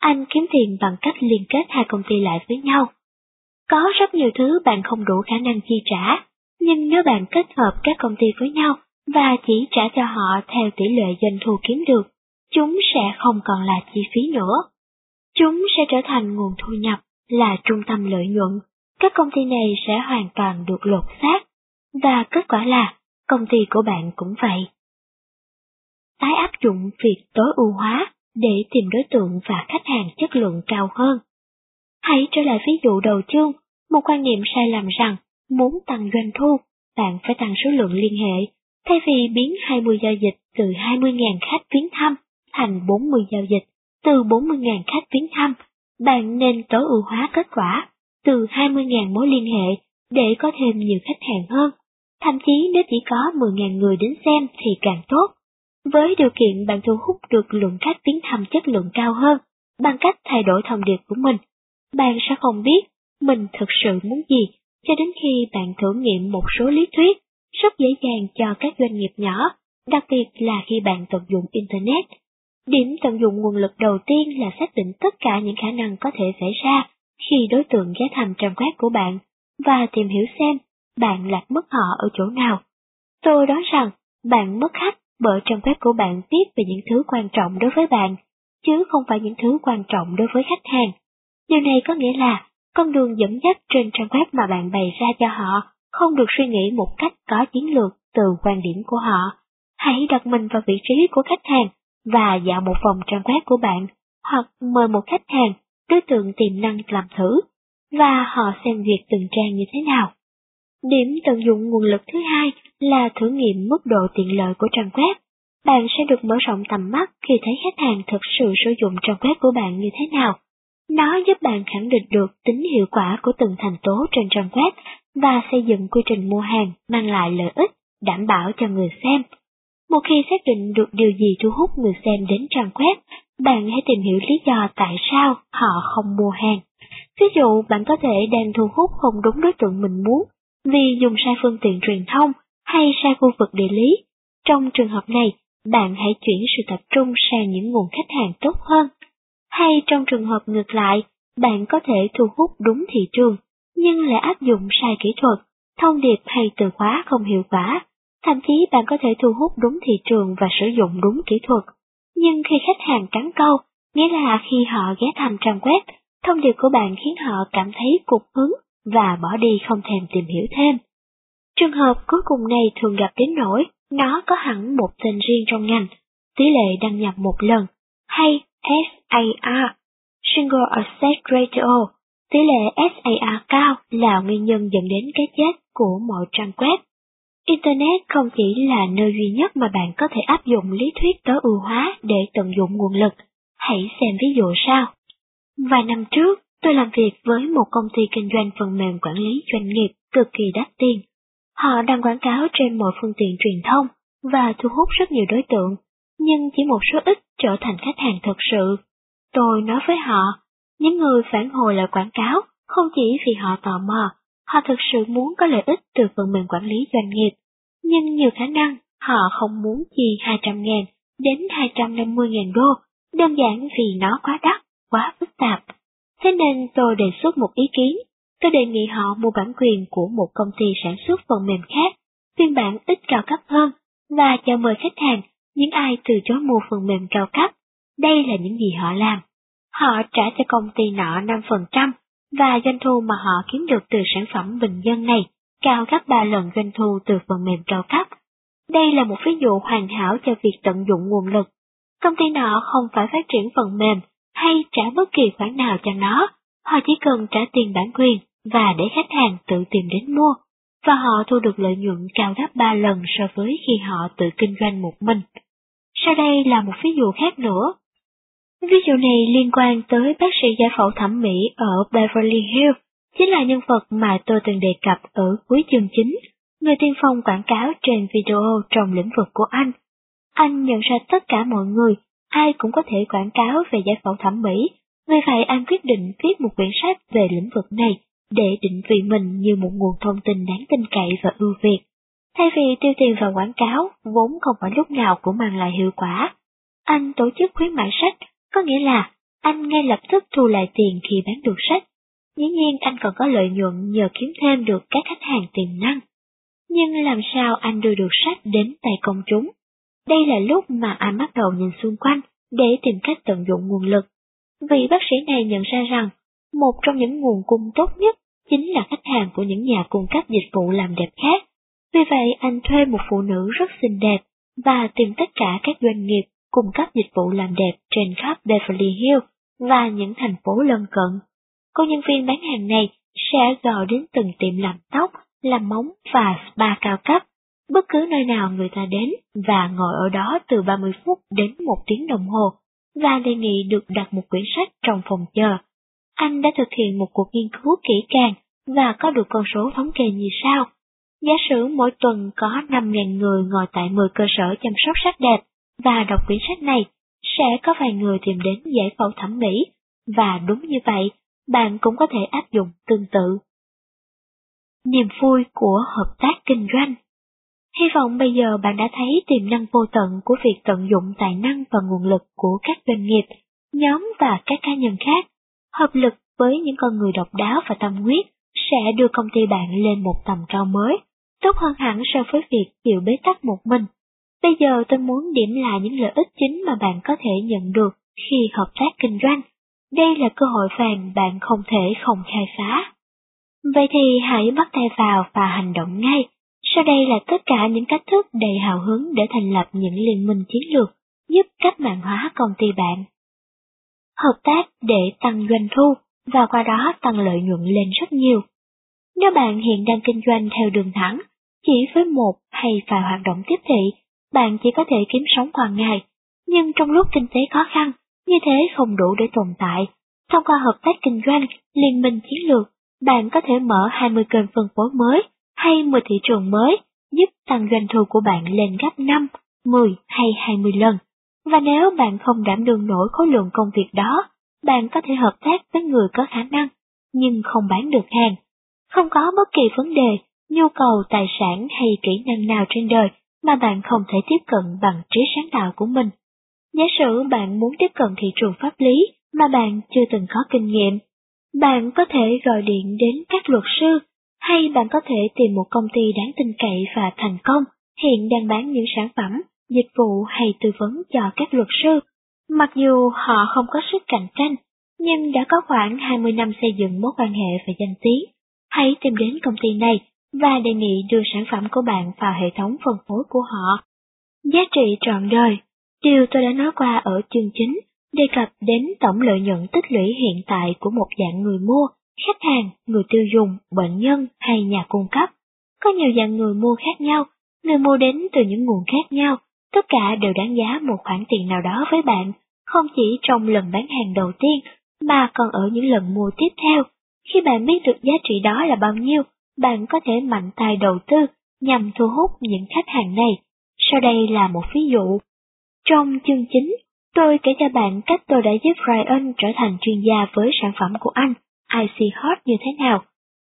Anh kiếm tiền bằng cách liên kết hai công ty lại với nhau. Có rất nhiều thứ bạn không đủ khả năng chi trả, nhưng nếu bạn kết hợp các công ty với nhau và chỉ trả cho họ theo tỷ lệ doanh thu kiếm được, chúng sẽ không còn là chi phí nữa. Chúng sẽ trở thành nguồn thu nhập, là trung tâm lợi nhuận. Các công ty này sẽ hoàn toàn được lột xác, và kết quả là công ty của bạn cũng vậy. Tái áp dụng việc tối ưu hóa để tìm đối tượng và khách hàng chất lượng cao hơn. Hãy trở lại ví dụ đầu chương, một quan niệm sai lầm rằng muốn tăng doanh thu, bạn phải tăng số lượng liên hệ, thay vì biến 20 giao dịch từ 20.000 khách viếng thăm thành 40 giao dịch, từ 40.000 khách viếng thăm, bạn nên tối ưu hóa kết quả từ 20.000 mối liên hệ để có thêm nhiều khách hàng hơn. Thậm chí nếu chỉ có 10.000 người đến xem thì càng tốt. Với điều kiện bạn thu hút được lượng khách viếng thăm chất lượng cao hơn bằng cách thay đổi thông điệp của mình, bạn sẽ không biết mình thực sự muốn gì cho đến khi bạn thử nghiệm một số lý thuyết rất dễ dàng cho các doanh nghiệp nhỏ, đặc biệt là khi bạn tận dụng Internet Điểm tận dụng nguồn lực đầu tiên là xác định tất cả những khả năng có thể xảy ra khi đối tượng ghé thăm trang web của bạn và tìm hiểu xem bạn lạc mất họ ở chỗ nào. Tôi đoán rằng bạn mất khách bởi trang web của bạn viết về những thứ quan trọng đối với bạn, chứ không phải những thứ quan trọng đối với khách hàng. Điều này có nghĩa là con đường dẫn dắt trên trang web mà bạn bày ra cho họ không được suy nghĩ một cách có chiến lược từ quan điểm của họ. Hãy đặt mình vào vị trí của khách hàng và dạo một vòng trang web của bạn, hoặc mời một khách hàng, đối tượng tiềm năng làm thử, và họ xem việc từng trang như thế nào. Điểm tận dụng nguồn lực thứ hai là thử nghiệm mức độ tiện lợi của trang web. Bạn sẽ được mở rộng tầm mắt khi thấy khách hàng thực sự sử dụng trang web của bạn như thế nào. Nó giúp bạn khẳng định được tính hiệu quả của từng thành tố trên trang web và xây dựng quy trình mua hàng mang lại lợi ích, đảm bảo cho người xem. Một khi xác định được điều gì thu hút người xem đến trang web, bạn hãy tìm hiểu lý do tại sao họ không mua hàng. Ví dụ bạn có thể đang thu hút không đúng đối tượng mình muốn, vì dùng sai phương tiện truyền thông hay sai khu vực địa lý. Trong trường hợp này, bạn hãy chuyển sự tập trung sang những nguồn khách hàng tốt hơn. Hay trong trường hợp ngược lại, bạn có thể thu hút đúng thị trường, nhưng lại áp dụng sai kỹ thuật, thông điệp hay từ khóa không hiệu quả, Thậm chí bạn có thể thu hút đúng thị trường và sử dụng đúng kỹ thuật. Nhưng khi khách hàng cắn câu, nghĩa là khi họ ghé thăm trang web, thông điệp của bạn khiến họ cảm thấy cục hứng và bỏ đi không thèm tìm hiểu thêm. Trường hợp cuối cùng này thường gặp đến nỗi nó có hẳn một tên riêng trong ngành, tỷ lệ đăng nhập một lần, hay SAR, Single Access Ratio, tỷ lệ SAR cao là nguyên nhân dẫn đến cái chết của mọi trang web. Internet không chỉ là nơi duy nhất mà bạn có thể áp dụng lý thuyết tối ưu hóa để tận dụng nguồn lực. Hãy xem ví dụ sau. Vài năm trước, tôi làm việc với một công ty kinh doanh phần mềm quản lý doanh nghiệp cực kỳ đắt tiền. Họ đang quảng cáo trên mọi phương tiện truyền thông và thu hút rất nhiều đối tượng, nhưng chỉ một số ít trở thành khách hàng thật sự. Tôi nói với họ, những người phản hồi lại quảng cáo không chỉ vì họ tò mò Họ thực sự muốn có lợi ích từ phần mềm quản lý doanh nghiệp, nhưng nhiều khả năng họ không muốn chi 200.000 đến 250.000 đô, đơn giản vì nó quá đắt, quá phức tạp. Thế nên tôi đề xuất một ý kiến, tôi đề nghị họ mua bản quyền của một công ty sản xuất phần mềm khác, phiên bản ít cao cấp hơn, và chào mời khách hàng, những ai từ chối mua phần mềm cao cấp. Đây là những gì họ làm. Họ trả cho công ty nọ 5%, và doanh thu mà họ kiếm được từ sản phẩm bình dân này cao gấp 3 lần doanh thu từ phần mềm cao cấp. Đây là một ví dụ hoàn hảo cho việc tận dụng nguồn lực. Công ty nọ không phải phát triển phần mềm, hay trả bất kỳ khoản nào cho nó, họ chỉ cần trả tiền bản quyền và để khách hàng tự tìm đến mua, và họ thu được lợi nhuận cao gấp 3 lần so với khi họ tự kinh doanh một mình. Sau đây là một ví dụ khác nữa. Ví dụ này liên quan tới bác sĩ giải phẫu thẩm mỹ ở Beverly Hills, chính là nhân vật mà tôi từng đề cập ở cuối chương chính, người tiên phong quảng cáo trên video trong lĩnh vực của anh. Anh nhận ra tất cả mọi người, ai cũng có thể quảng cáo về giải phẫu thẩm mỹ, vì vậy anh quyết định viết một quyển sách về lĩnh vực này để định vị mình như một nguồn thông tin đáng tin cậy và ưu việt. Thay vì tiêu tiền vào quảng cáo, vốn không phải lúc nào cũng mang lại hiệu quả. Anh tổ chức khuyến mại sách, có nghĩa là, anh ngay lập tức thu lại tiền khi bán được sách. Dĩ nhiên anh còn có lợi nhuận nhờ kiếm thêm được các khách hàng tiềm năng. Nhưng làm sao anh đưa được sách đến tay công chúng? Đây là lúc mà anh bắt đầu nhìn xung quanh để tìm cách tận dụng nguồn lực. Vị bác sĩ này nhận ra rằng, một trong những nguồn cung tốt nhất chính là khách hàng của những nhà cung cấp dịch vụ làm đẹp khác. Vì vậy, anh thuê một phụ nữ rất xinh đẹp và tìm tất cả các doanh nghiệp cung cấp dịch vụ làm đẹp trên khắp Beverly Hills và những thành phố lân cận. Cô nhân viên bán hàng này sẽ gọi đến từng tiệm làm tóc, làm móng và spa cao cấp, bất cứ nơi nào người ta đến và ngồi ở đó từ 30 phút đến một tiếng đồng hồ, và đề nghị được đặt một quyển sách trong phòng chờ. Anh đã thực hiện một cuộc nghiên cứu kỹ càng và có được con số thống kê như sau. Giả sử mỗi tuần có 5.000 người ngồi tại 10 cơ sở chăm sóc sắc đẹp và đọc quyển sách này, sẽ có vài người tìm đến giải phẫu thẩm mỹ, và đúng như vậy, bạn cũng có thể áp dụng tương tự. Niềm vui của hợp tác kinh doanh Hy vọng bây giờ bạn đã thấy tiềm năng vô tận của việc tận dụng tài năng và nguồn lực của các doanh nghiệp, nhóm và các cá nhân khác, hợp lực với những con người độc đáo và tâm huyết sẽ đưa công ty bạn lên một tầm cao mới, tốt hơn hẳn so với việc chịu bế tắc một mình. Bây giờ tôi muốn điểm lại những lợi ích chính mà bạn có thể nhận được khi hợp tác kinh doanh. Đây là cơ hội vàng bạn không thể không khai phá. Vậy thì hãy bắt tay vào và hành động ngay. Sau đây là tất cả những cách thức đầy hào hứng để thành lập những liên minh chiến lược, giúp cách mạng hóa công ty bạn. Hợp tác để tăng doanh thu và qua đó tăng lợi nhuận lên rất nhiều. Nếu bạn hiện đang kinh doanh theo đường thẳng, chỉ với một hay vài hoạt động tiếp thị, bạn chỉ có thể kiếm sống hàng ngày, nhưng trong lúc kinh tế khó khăn, như thế không đủ để tồn tại. Thông qua hợp tác kinh doanh, liên minh chiến lược, bạn có thể mở 20 kênh phân phối mới hay 10 thị trường mới, giúp tăng doanh thu của bạn lên gấp 5, 10 hay 20 lần. Và nếu bạn không đảm đương nổi khối lượng công việc đó, bạn có thể hợp tác với người có khả năng, nhưng không bán được hàng. Không có bất kỳ vấn đề, nhu cầu tài sản hay kỹ năng nào trên đời mà bạn không thể tiếp cận bằng trí sáng tạo của mình. Giả sử bạn muốn tiếp cận thị trường pháp lý mà bạn chưa từng có kinh nghiệm, bạn có thể gọi điện đến các luật sư, hay bạn có thể tìm một công ty đáng tin cậy và thành công hiện đang bán những sản phẩm, dịch vụ hay tư vấn cho các luật sư. Mặc dù họ không có sức cạnh tranh, nhưng đã có khoảng 20 năm xây dựng mối quan hệ và danh tiếng. Hãy tìm đến công ty này và đề nghị đưa sản phẩm của bạn vào hệ thống phân phối của họ. Giá trị trọn đời Điều tôi đã nói qua ở chương chính đề cập đến tổng lợi nhuận tích lũy hiện tại của một dạng người mua, khách hàng, người tiêu dùng, bệnh nhân hay nhà cung cấp. Có nhiều dạng người mua khác nhau, người mua đến từ những nguồn khác nhau, tất cả đều đáng giá một khoản tiền nào đó với bạn, không chỉ trong lần bán hàng đầu tiên, mà còn ở những lần mua tiếp theo. Khi bạn biết được giá trị đó là bao nhiêu, bạn có thể mạnh tay đầu tư nhằm thu hút những khách hàng này. Sau đây là một ví dụ. Trong chương chính, tôi kể cho bạn cách tôi đã giúp Ryan trở thành chuyên gia với sản phẩm của anh, IC Hot như thế nào.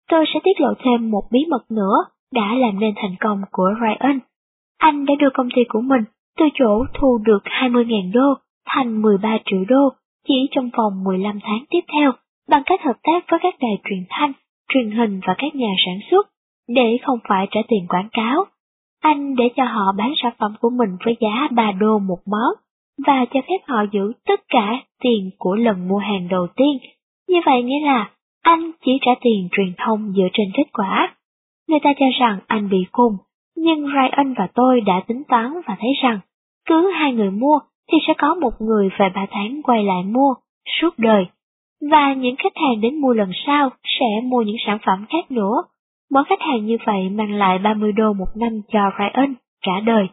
Tôi sẽ tiết lộ thêm một bí mật nữa đã làm nên thành công của Ryan. Anh đã đưa công ty của mình từ chỗ thu được 20.000 đô thành 13 triệu đô chỉ trong vòng 15 tháng tiếp theo bằng cách hợp tác với các đài truyền thanh, truyền hình và các nhà sản xuất để không phải trả tiền quảng cáo. Anh để cho họ bán sản phẩm của mình với giá 3 đô một món và cho phép họ giữ tất cả tiền của lần mua hàng đầu tiên. Như vậy nghĩa là anh chỉ trả tiền truyền thông dựa trên kết quả. Người ta cho rằng anh bị khùng, nhưng Ryan và tôi đã tính toán và thấy rằng cứ hai người mua thì sẽ có một người vài ba tháng quay lại mua suốt đời. Và những khách hàng đến mua lần sau sẽ mua những sản phẩm khác nữa. Mỗi khách hàng như vậy mang lại 30 đô một năm cho Ryan cả đời.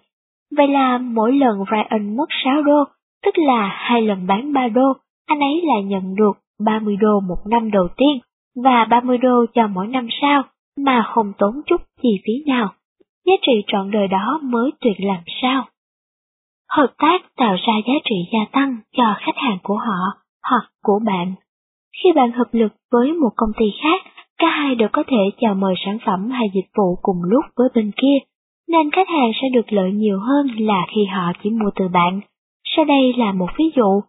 Vậy là mỗi lần Ryan mất 6 đô, tức là hai lần bán 3 đô, anh ấy lại nhận được 30 đô một năm đầu tiên và 30 đô cho mỗi năm sau mà không tốn chút chi phí nào. Giá trị trọn đời đó mới tuyệt làm sao. Hợp tác tạo ra giá trị gia tăng cho khách hàng của họ hoặc của bạn. Khi bạn hợp lực với một công ty khác, cả hai đều có thể chào mời sản phẩm hay dịch vụ cùng lúc với bên kia, nên khách hàng sẽ được lợi nhiều hơn là khi họ chỉ mua từ bạn. Sau đây là một ví dụ.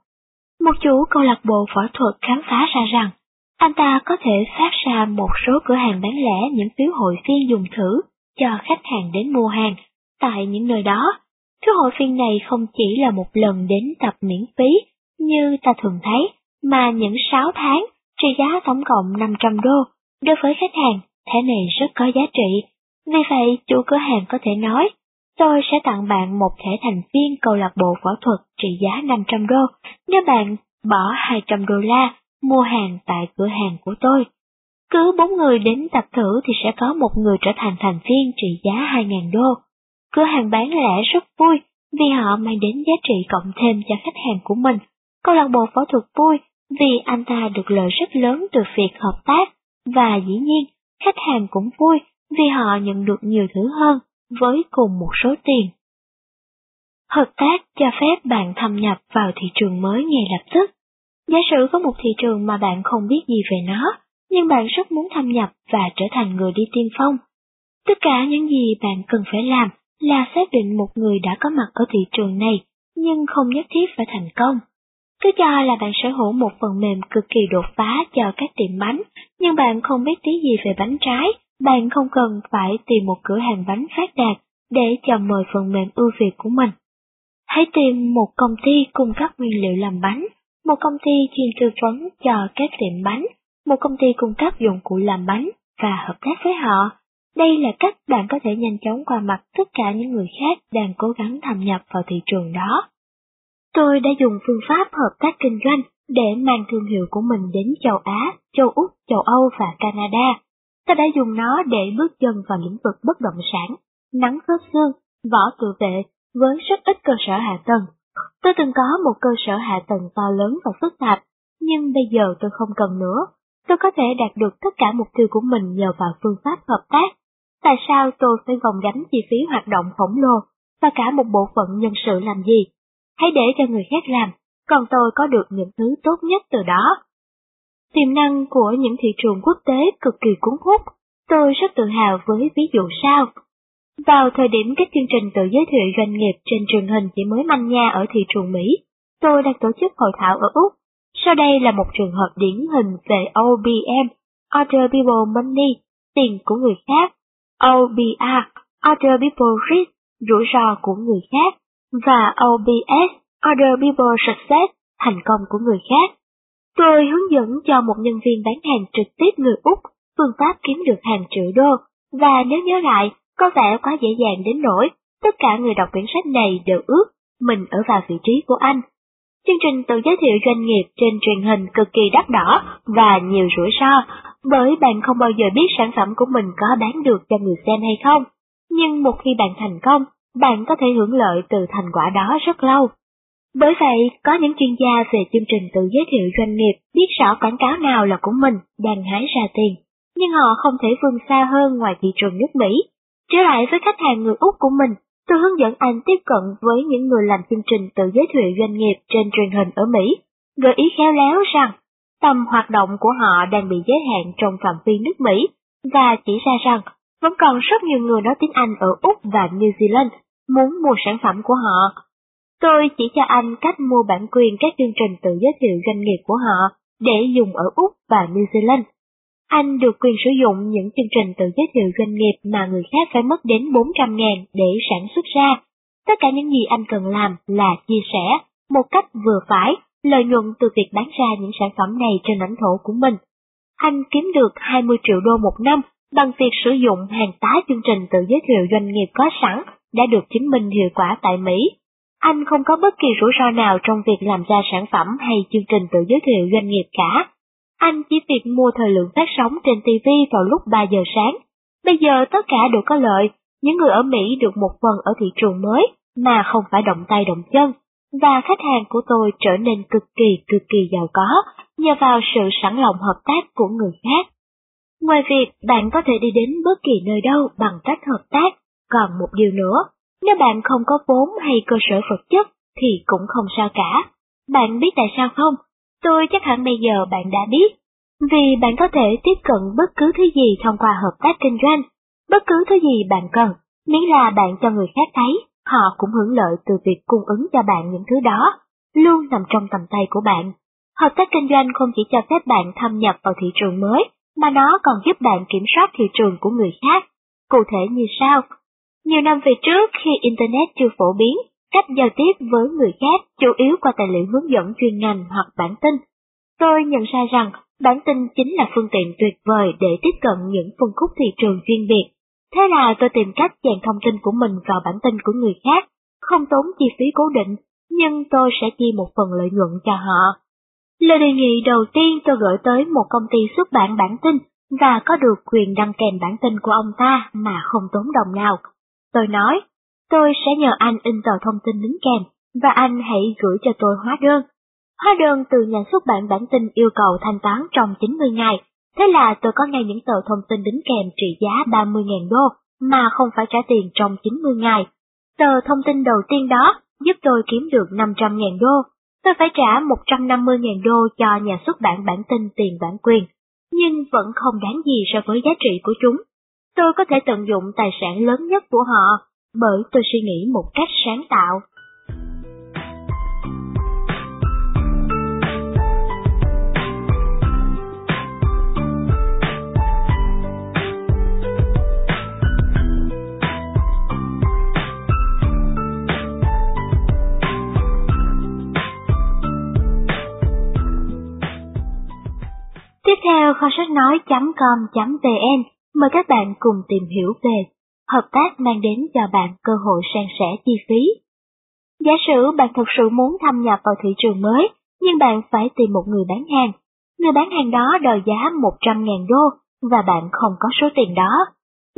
Một chủ câu lạc bộ võ thuật khám phá ra rằng, anh ta có thể phát ra một số cửa hàng bán lẻ những phiếu hội viên dùng thử cho khách hàng đến mua hàng tại những nơi đó. Phiếu hội viên này không chỉ là một lần đến tập miễn phí như ta thường thấy, mà những 6 tháng trị giá tổng cộng 500 đô. Đối với khách hàng, thẻ này rất có giá trị. Vì vậy, chủ cửa hàng có thể nói, tôi sẽ tặng bạn một thẻ thành viên câu lạc bộ võ thuật trị giá 500 đô nếu bạn bỏ 200 đô la mua hàng tại cửa hàng của tôi. Cứ bốn người đến tập thử thì sẽ có một người trở thành thành viên trị giá 2.000 đô. Cửa hàng bán lẻ rất vui vì họ mang đến giá trị cộng thêm cho khách hàng của mình. Câu lạc bộ phẫu thuật vui vì anh ta được lợi rất lớn từ việc hợp tác, và dĩ nhiên, khách hàng cũng vui vì họ nhận được nhiều thứ hơn với cùng một số tiền. Hợp tác cho phép bạn thâm nhập vào thị trường mới ngay lập tức. Giả sử có một thị trường mà bạn không biết gì về nó, nhưng bạn rất muốn thâm nhập và trở thành người đi tiên phong. Tất cả những gì bạn cần phải làm là xác định một người đã có mặt ở thị trường này, nhưng không nhất thiết phải thành công. Cứ cho là bạn sở hữu một phần mềm cực kỳ đột phá cho các tiệm bánh, nhưng bạn không biết tí gì về bánh trái, bạn không cần phải tìm một cửa hàng bánh phát đạt để chào mời phần mềm ưu việt của mình. Hãy tìm một công ty cung cấp nguyên liệu làm bánh, một công ty chuyên tư vấn cho các tiệm bánh, một công ty cung cấp dụng cụ làm bánh và hợp tác với họ. Đây là cách bạn có thể nhanh chóng qua mặt tất cả những người khác đang cố gắng thâm nhập vào thị trường đó. Tôi đã dùng phương pháp hợp tác kinh doanh để mang thương hiệu của mình đến châu Á, châu Úc, châu Âu và Canada. Tôi đã dùng nó để bước chân vào lĩnh vực bất động sản, nắng khớp xương, võ tự vệ với rất ít cơ sở hạ tầng. Tôi từng có một cơ sở hạ tầng to lớn và phức tạp, nhưng bây giờ tôi không cần nữa. Tôi có thể đạt được tất cả mục tiêu của mình nhờ vào phương pháp hợp tác. Tại sao tôi phải gồng gánh chi phí hoạt động khổng lồ và cả một bộ phận nhân sự làm gì? Hãy để cho người khác làm, còn tôi có được những thứ tốt nhất từ đó. Tiềm năng của những thị trường quốc tế cực kỳ cuốn hút, tôi rất tự hào với ví dụ sau. Vào thời điểm các chương trình tự giới thiệu doanh nghiệp trên truyền hình chỉ mới manh nha ở thị trường Mỹ, tôi đang tổ chức hội thảo ở Úc. Sau đây là một trường hợp điển hình về OBM, Other People Money, tiền của người khác, OBR, Other People Risk, rủi ro của người khác và OBS, Other People Success, thành công của người khác. Tôi hướng dẫn cho một nhân viên bán hàng trực tiếp người Úc phương pháp kiếm được hàng triệu đô, và nếu nhớ lại, có vẻ quá dễ dàng đến nỗi tất cả người đọc quyển sách này đều ước mình ở vào vị trí của anh. Chương trình tự giới thiệu doanh nghiệp trên truyền hình cực kỳ đắt đỏ và nhiều rủi ro, bởi bạn không bao giờ biết sản phẩm của mình có bán được cho người xem hay không. Nhưng một khi bạn thành công, bạn có thể hưởng lợi từ thành quả đó rất lâu. Bởi vậy, có những chuyên gia về chương trình tự giới thiệu doanh nghiệp biết rõ quảng cáo nào là của mình đang hái ra tiền, nhưng họ không thể vươn xa hơn ngoài thị trường nước Mỹ. Trở lại với khách hàng người Úc của mình, tôi hướng dẫn anh tiếp cận với những người làm chương trình tự giới thiệu doanh nghiệp trên truyền hình ở Mỹ, gợi ý khéo léo rằng tầm hoạt động của họ đang bị giới hạn trong phạm vi nước Mỹ, và chỉ ra rằng vẫn còn rất nhiều người nói tiếng Anh ở Úc và New Zealand muốn mua sản phẩm của họ. Tôi chỉ cho anh cách mua bản quyền các chương trình tự giới thiệu doanh nghiệp của họ để dùng ở Úc và New Zealand. Anh được quyền sử dụng những chương trình tự giới thiệu doanh nghiệp mà người khác phải mất đến 400 ngàn để sản xuất ra. Tất cả những gì anh cần làm là chia sẻ, một cách vừa phải, lợi nhuận từ việc bán ra những sản phẩm này trên lãnh thổ của mình. Anh kiếm được 20 triệu đô một năm bằng việc sử dụng hàng tá chương trình tự giới thiệu doanh nghiệp có sẵn đã được chứng minh hiệu quả tại Mỹ. Anh không có bất kỳ rủi ro nào trong việc làm ra sản phẩm hay chương trình tự giới thiệu doanh nghiệp cả. Anh chỉ việc mua thời lượng phát sóng trên TV vào lúc 3 giờ sáng. Bây giờ tất cả đều có lợi, những người ở Mỹ được một phần ở thị trường mới mà không phải động tay động chân, và khách hàng của tôi trở nên cực kỳ cực kỳ giàu có nhờ vào sự sẵn lòng hợp tác của người khác. Ngoài việc bạn có thể đi đến bất kỳ nơi đâu bằng cách hợp tác, còn một điều nữa, nếu bạn không có vốn hay cơ sở vật chất thì cũng không sao cả. Bạn biết tại sao không? Tôi chắc hẳn bây giờ bạn đã biết. Vì bạn có thể tiếp cận bất cứ thứ gì thông qua hợp tác kinh doanh, bất cứ thứ gì bạn cần, miễn là bạn cho người khác thấy, họ cũng hưởng lợi từ việc cung ứng cho bạn những thứ đó, luôn nằm trong tầm tay của bạn. Hợp tác kinh doanh không chỉ cho phép bạn thâm nhập vào thị trường mới, mà nó còn giúp bạn kiểm soát thị trường của người khác. Cụ thể như sau. Nhiều năm về trước khi Internet chưa phổ biến, cách giao tiếp với người khác chủ yếu qua tài liệu hướng dẫn chuyên ngành hoặc bản tin. Tôi nhận ra rằng bản tin chính là phương tiện tuyệt vời để tiếp cận những phân khúc thị trường chuyên biệt. Thế là tôi tìm cách dàn thông tin của mình vào bản tin của người khác, không tốn chi phí cố định, nhưng tôi sẽ chi một phần lợi nhuận cho họ. Lời đề nghị đầu tiên tôi gửi tới một công ty xuất bản bản tin và có được quyền đăng kèm bản tin của ông ta mà không tốn đồng nào. Tôi nói, tôi sẽ nhờ anh in tờ thông tin đính kèm và anh hãy gửi cho tôi hóa đơn. Hóa đơn từ nhà xuất bản bản tin yêu cầu thanh toán trong 90 ngày, thế là tôi có ngay những tờ thông tin đính kèm trị giá 30.000 đô mà không phải trả tiền trong 90 ngày. Tờ thông tin đầu tiên đó giúp tôi kiếm được 500.000 đô tôi phải trả 150.000 đô cho nhà xuất bản bản tin tiền bản quyền, nhưng vẫn không đáng gì so với giá trị của chúng. Tôi có thể tận dụng tài sản lớn nhất của họ, bởi tôi suy nghĩ một cách sáng tạo. Tiếp theo kho sách nói.com.vn mời các bạn cùng tìm hiểu về hợp tác mang đến cho bạn cơ hội san sẻ chi phí. Giả sử bạn thực sự muốn thâm nhập vào thị trường mới, nhưng bạn phải tìm một người bán hàng. Người bán hàng đó đòi giá 100.000 đô và bạn không có số tiền đó.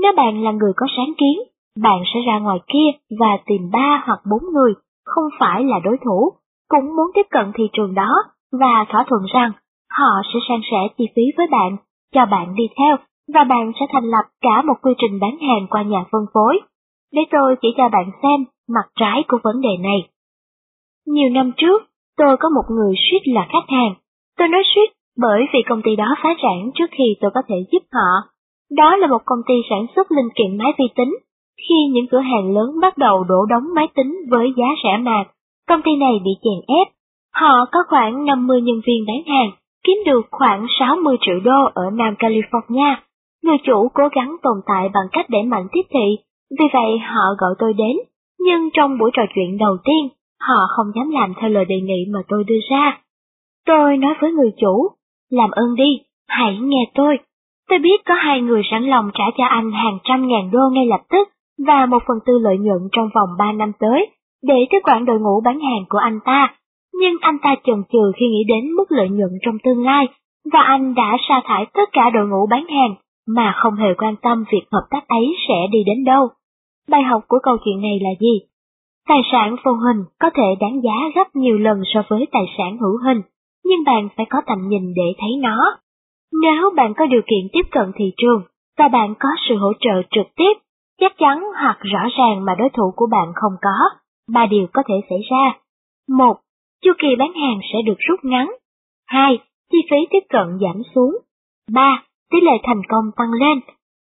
Nếu bạn là người có sáng kiến, bạn sẽ ra ngoài kia và tìm ba hoặc bốn người, không phải là đối thủ, cũng muốn tiếp cận thị trường đó và thỏa thuận rằng Họ sẽ san sẻ chi phí với bạn, cho bạn đi theo, và bạn sẽ thành lập cả một quy trình bán hàng qua nhà phân phối. Để tôi chỉ cho bạn xem mặt trái của vấn đề này. Nhiều năm trước, tôi có một người suýt là khách hàng. Tôi nói suýt bởi vì công ty đó phá sản trước khi tôi có thể giúp họ. Đó là một công ty sản xuất linh kiện máy vi tính. Khi những cửa hàng lớn bắt đầu đổ đóng máy tính với giá rẻ mạt, công ty này bị chèn ép. Họ có khoảng 50 nhân viên bán hàng, kiếm được khoảng 60 triệu đô ở Nam California. Người chủ cố gắng tồn tại bằng cách để mạnh tiếp thị, vì vậy họ gọi tôi đến. Nhưng trong buổi trò chuyện đầu tiên, họ không dám làm theo lời đề nghị mà tôi đưa ra. Tôi nói với người chủ, làm ơn đi, hãy nghe tôi. Tôi biết có hai người sẵn lòng trả cho anh hàng trăm ngàn đô ngay lập tức và một phần tư lợi nhuận trong vòng ba năm tới, để tiếp quản đội ngũ bán hàng của anh ta nhưng anh ta chần chừ khi nghĩ đến mức lợi nhuận trong tương lai, và anh đã sa thải tất cả đội ngũ bán hàng mà không hề quan tâm việc hợp tác ấy sẽ đi đến đâu. Bài học của câu chuyện này là gì? Tài sản vô hình có thể đáng giá gấp nhiều lần so với tài sản hữu hình, nhưng bạn phải có tầm nhìn để thấy nó. Nếu bạn có điều kiện tiếp cận thị trường và bạn có sự hỗ trợ trực tiếp, chắc chắn hoặc rõ ràng mà đối thủ của bạn không có, ba điều có thể xảy ra. Một, chu kỳ bán hàng sẽ được rút ngắn. 2. Chi phí tiếp cận giảm xuống. 3. Tỷ lệ thành công tăng lên.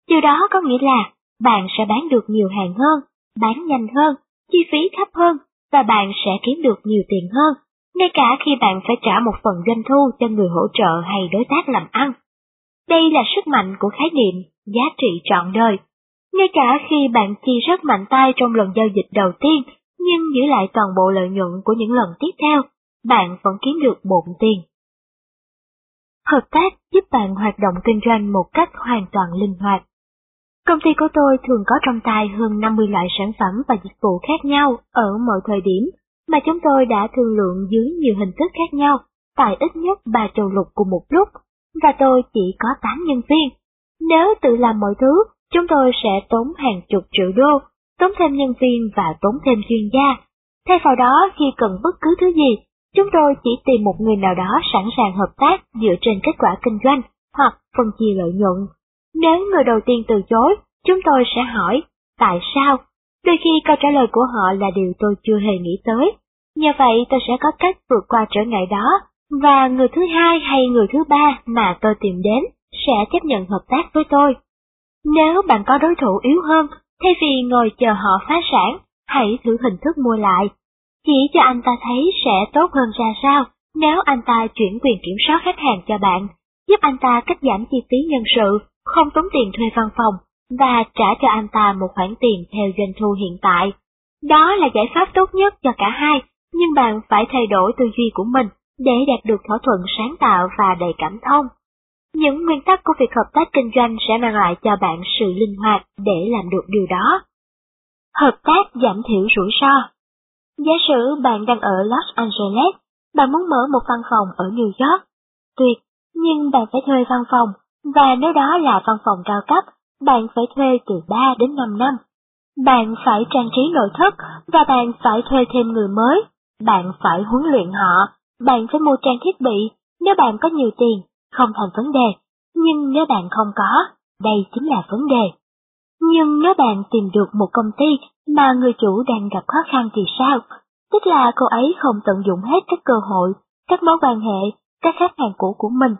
Điều đó có nghĩa là bạn sẽ bán được nhiều hàng hơn, bán nhanh hơn, chi phí thấp hơn và bạn sẽ kiếm được nhiều tiền hơn, ngay cả khi bạn phải trả một phần doanh thu cho người hỗ trợ hay đối tác làm ăn. Đây là sức mạnh của khái niệm giá trị trọn đời. Ngay cả khi bạn chi rất mạnh tay trong lần giao dịch đầu tiên nhưng giữ lại toàn bộ lợi nhuận của những lần tiếp theo, bạn vẫn kiếm được bộn tiền. Hợp tác giúp bạn hoạt động kinh doanh một cách hoàn toàn linh hoạt. Công ty của tôi thường có trong tay hơn 50 loại sản phẩm và dịch vụ khác nhau ở mọi thời điểm, mà chúng tôi đã thương lượng dưới nhiều hình thức khác nhau, tại ít nhất 3 châu lục cùng một lúc, và tôi chỉ có 8 nhân viên. Nếu tự làm mọi thứ, chúng tôi sẽ tốn hàng chục triệu đô, tốn thêm nhân viên và tốn thêm chuyên gia. Thay vào đó, khi cần bất cứ thứ gì, chúng tôi chỉ tìm một người nào đó sẵn sàng hợp tác dựa trên kết quả kinh doanh hoặc phân chia lợi nhuận. Nếu người đầu tiên từ chối, chúng tôi sẽ hỏi, tại sao? Đôi khi câu trả lời của họ là điều tôi chưa hề nghĩ tới. Nhờ vậy tôi sẽ có cách vượt qua trở ngại đó, và người thứ hai hay người thứ ba mà tôi tìm đến sẽ chấp nhận hợp tác với tôi. Nếu bạn có đối thủ yếu hơn, thay vì ngồi chờ họ phá sản, hãy thử hình thức mua lại. Chỉ cho anh ta thấy sẽ tốt hơn ra sao nếu anh ta chuyển quyền kiểm soát khách hàng cho bạn, giúp anh ta cắt giảm chi phí nhân sự, không tốn tiền thuê văn phòng, và trả cho anh ta một khoản tiền theo doanh thu hiện tại. Đó là giải pháp tốt nhất cho cả hai, nhưng bạn phải thay đổi tư duy của mình để đạt được thỏa thuận sáng tạo và đầy cảm thông. Những nguyên tắc của việc hợp tác kinh doanh sẽ mang lại cho bạn sự linh hoạt để làm được điều đó. Hợp tác giảm thiểu rủi ro Giả sử bạn đang ở Los Angeles, bạn muốn mở một văn phòng ở New York. Tuyệt, nhưng bạn phải thuê văn phòng, và nếu đó là văn phòng cao cấp, bạn phải thuê từ 3 đến 5 năm. Bạn phải trang trí nội thất và bạn phải thuê thêm người mới. Bạn phải huấn luyện họ, bạn phải mua trang thiết bị. Nếu bạn có nhiều tiền, không thành vấn đề. Nhưng nếu bạn không có, đây chính là vấn đề. Nhưng nếu bạn tìm được một công ty mà người chủ đang gặp khó khăn thì sao? Tức là cô ấy không tận dụng hết các cơ hội, các mối quan hệ, các khách hàng cũ của mình.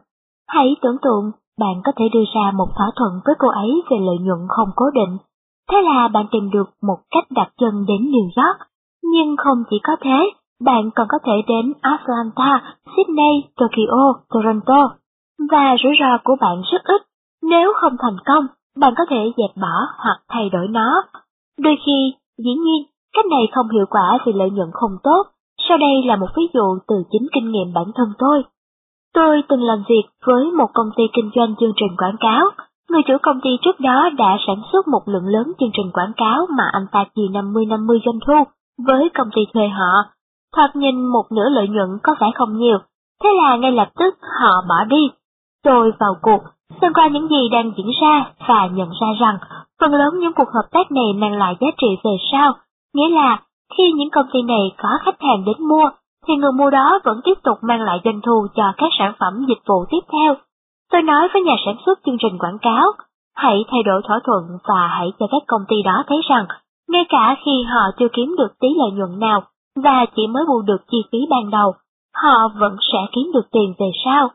Hãy tưởng tượng bạn có thể đưa ra một thỏa thuận với cô ấy về lợi nhuận không cố định. Thế là bạn tìm được một cách đặt chân đến New York. Nhưng không chỉ có thế, bạn còn có thể đến Atlanta, Sydney, Tokyo, Toronto. Và rủi ro của bạn rất ít. Nếu không thành công, bạn có thể dẹp bỏ hoặc thay đổi nó. Đôi khi, dĩ nhiên, cách này không hiệu quả vì lợi nhuận không tốt. Sau đây là một ví dụ từ chính kinh nghiệm bản thân tôi. Tôi từng làm việc với một công ty kinh doanh chương trình quảng cáo. Người chủ công ty trước đó đã sản xuất một lượng lớn chương trình quảng cáo mà anh ta chia 50-50 doanh thu với công ty thuê họ. Thoạt nhìn một nửa lợi nhuận có vẻ không nhiều, thế là ngay lập tức họ bỏ đi. Tôi vào cuộc, xem qua những gì đang diễn ra và nhận ra rằng phần lớn những cuộc hợp tác này mang lại giá trị về sau, nghĩa là khi những công ty này có khách hàng đến mua thì người mua đó vẫn tiếp tục mang lại doanh thu cho các sản phẩm dịch vụ tiếp theo. Tôi nói với nhà sản xuất chương trình quảng cáo, hãy thay đổi thỏa thuận và hãy cho các công ty đó thấy rằng, ngay cả khi họ chưa kiếm được tí lợi nhuận nào và chỉ mới bù được chi phí ban đầu, họ vẫn sẽ kiếm được tiền về sau.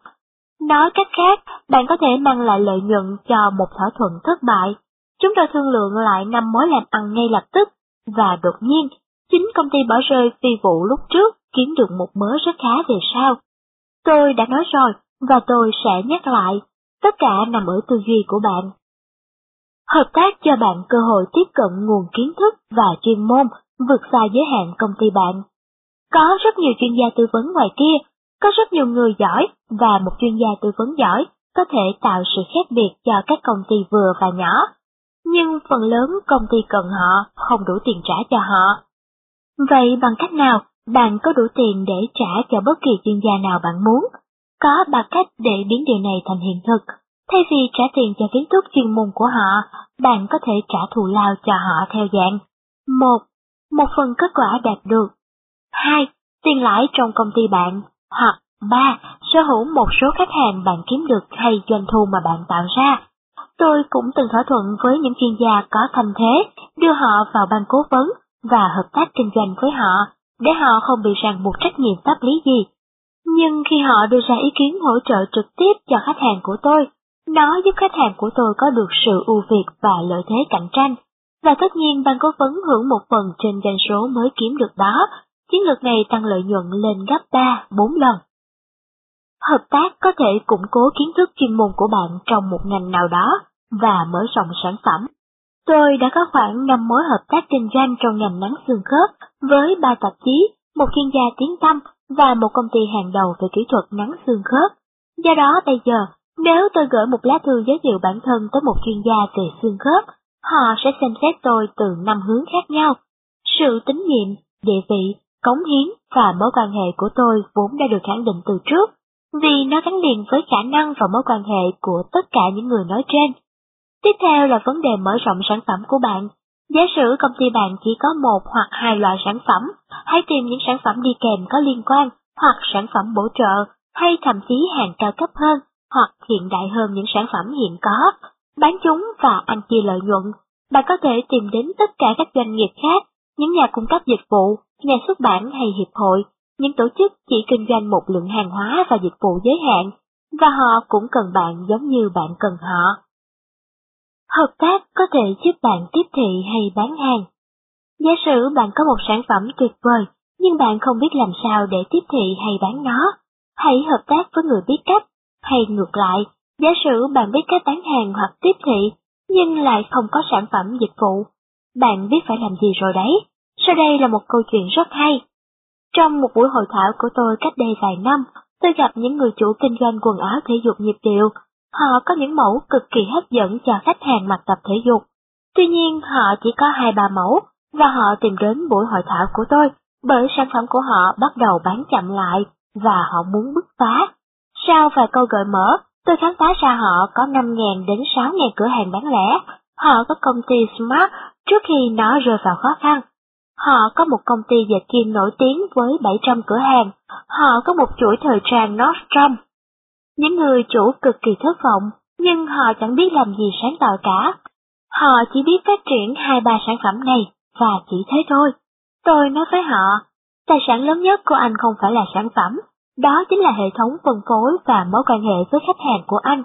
Nói cách khác, bạn có thể mang lại lợi nhuận cho một thỏa thuận thất bại. Chúng tôi thương lượng lại năm mối làm ăn ngay lập tức, và đột nhiên, chính công ty bỏ rơi phi vụ lúc trước kiếm được một mớ rất khá về sau. Tôi đã nói rồi, và tôi sẽ nhắc lại, tất cả nằm ở tư duy của bạn. Hợp tác cho bạn cơ hội tiếp cận nguồn kiến thức và chuyên môn vượt xa giới hạn công ty bạn. Có rất nhiều chuyên gia tư vấn ngoài kia, có rất nhiều người giỏi và một chuyên gia tư vấn giỏi có thể tạo sự khác biệt cho các công ty vừa và nhỏ. Nhưng phần lớn công ty cần họ không đủ tiền trả cho họ. Vậy bằng cách nào bạn có đủ tiền để trả cho bất kỳ chuyên gia nào bạn muốn. Có ba cách để biến điều này thành hiện thực. Thay vì trả tiền cho kiến thức chuyên môn của họ, bạn có thể trả thù lao cho họ theo dạng một Một phần kết quả đạt được 2. Tiền lãi trong công ty bạn hoặc 3. Sở hữu một số khách hàng bạn kiếm được hay doanh thu mà bạn tạo ra. Tôi cũng từng thỏa thuận với những chuyên gia có thành thế, đưa họ vào ban cố vấn và hợp tác kinh doanh với họ để họ không bị ràng buộc trách nhiệm pháp lý gì. Nhưng khi họ đưa ra ý kiến hỗ trợ trực tiếp cho khách hàng của tôi, nó giúp khách hàng của tôi có được sự ưu việt và lợi thế cạnh tranh. Và tất nhiên ban cố vấn hưởng một phần trên doanh số mới kiếm được đó, chiến lược này tăng lợi nhuận lên gấp 3, 4 lần. Hợp tác có thể củng cố kiến thức chuyên môn của bạn trong một ngành nào đó và mở rộng sản phẩm. Tôi đã có khoảng 5 mối hợp tác kinh doanh trong ngành nắng xương khớp với ba tạp chí, một chuyên gia tiếng tâm và một công ty hàng đầu về kỹ thuật nắng xương khớp. Do đó bây giờ, nếu tôi gửi một lá thư giới thiệu bản thân tới một chuyên gia về xương khớp, họ sẽ xem xét tôi từ năm hướng khác nhau. Sự tín nhiệm, địa vị, cống hiến và mối quan hệ của tôi vốn đã được khẳng định từ trước, vì nó gắn liền với khả năng và mối quan hệ của tất cả những người nói trên. Tiếp theo là vấn đề mở rộng sản phẩm của bạn. Giả sử công ty bạn chỉ có một hoặc hai loại sản phẩm, hãy tìm những sản phẩm đi kèm có liên quan, hoặc sản phẩm bổ trợ, hay thậm chí hàng cao cấp hơn, hoặc hiện đại hơn những sản phẩm hiện có, bán chúng và ăn chia lợi nhuận. Bạn có thể tìm đến tất cả các doanh nghiệp khác, những nhà cung cấp dịch vụ, nhà xuất bản hay hiệp hội, những tổ chức chỉ kinh doanh một lượng hàng hóa và dịch vụ giới hạn, và họ cũng cần bạn giống như bạn cần họ. Hợp tác có thể giúp bạn tiếp thị hay bán hàng. Giả sử bạn có một sản phẩm tuyệt vời, nhưng bạn không biết làm sao để tiếp thị hay bán nó, hãy hợp tác với người biết cách, hay ngược lại, giả sử bạn biết cách bán hàng hoặc tiếp thị, nhưng lại không có sản phẩm dịch vụ, bạn biết phải làm gì rồi đấy. Sau đây là một câu chuyện rất hay. Trong một buổi hội thảo của tôi cách đây vài năm, tôi gặp những người chủ kinh doanh quần áo thể dục nhịp điệu. Họ có những mẫu cực kỳ hấp dẫn cho khách hàng mặc tập thể dục. Tuy nhiên họ chỉ có hai ba mẫu, và họ tìm đến buổi hội thảo của tôi, bởi sản phẩm của họ bắt đầu bán chậm lại, và họ muốn bứt phá. Sau vài câu gợi mở, tôi khám phá ra họ có 5.000 đến 6.000 cửa hàng bán lẻ. Họ có công ty Smart trước khi nó rơi vào khó khăn. Họ có một công ty dệt kim nổi tiếng với 700 cửa hàng. Họ có một chuỗi thời trang Nordstrom. Những người chủ cực kỳ thất vọng, nhưng họ chẳng biết làm gì sáng tạo cả. Họ chỉ biết phát triển hai ba sản phẩm này, và chỉ thế thôi. Tôi nói với họ, tài sản lớn nhất của anh không phải là sản phẩm, đó chính là hệ thống phân phối và mối quan hệ với khách hàng của anh.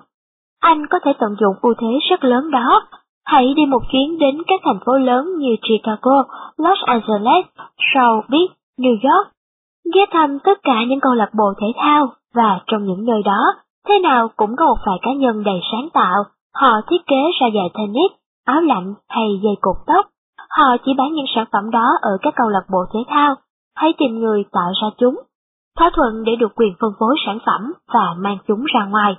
Anh có thể tận dụng ưu thế rất lớn đó Hãy đi một chuyến đến các thành phố lớn như Chicago, Los Angeles, South Beach, New York. Ghé thăm tất cả những câu lạc bộ thể thao và trong những nơi đó, thế nào cũng có một vài cá nhân đầy sáng tạo. Họ thiết kế ra giày tennis, áo lạnh hay dây cột tóc. Họ chỉ bán những sản phẩm đó ở các câu lạc bộ thể thao. Hãy tìm người tạo ra chúng. Thỏa thuận để được quyền phân phối sản phẩm và mang chúng ra ngoài.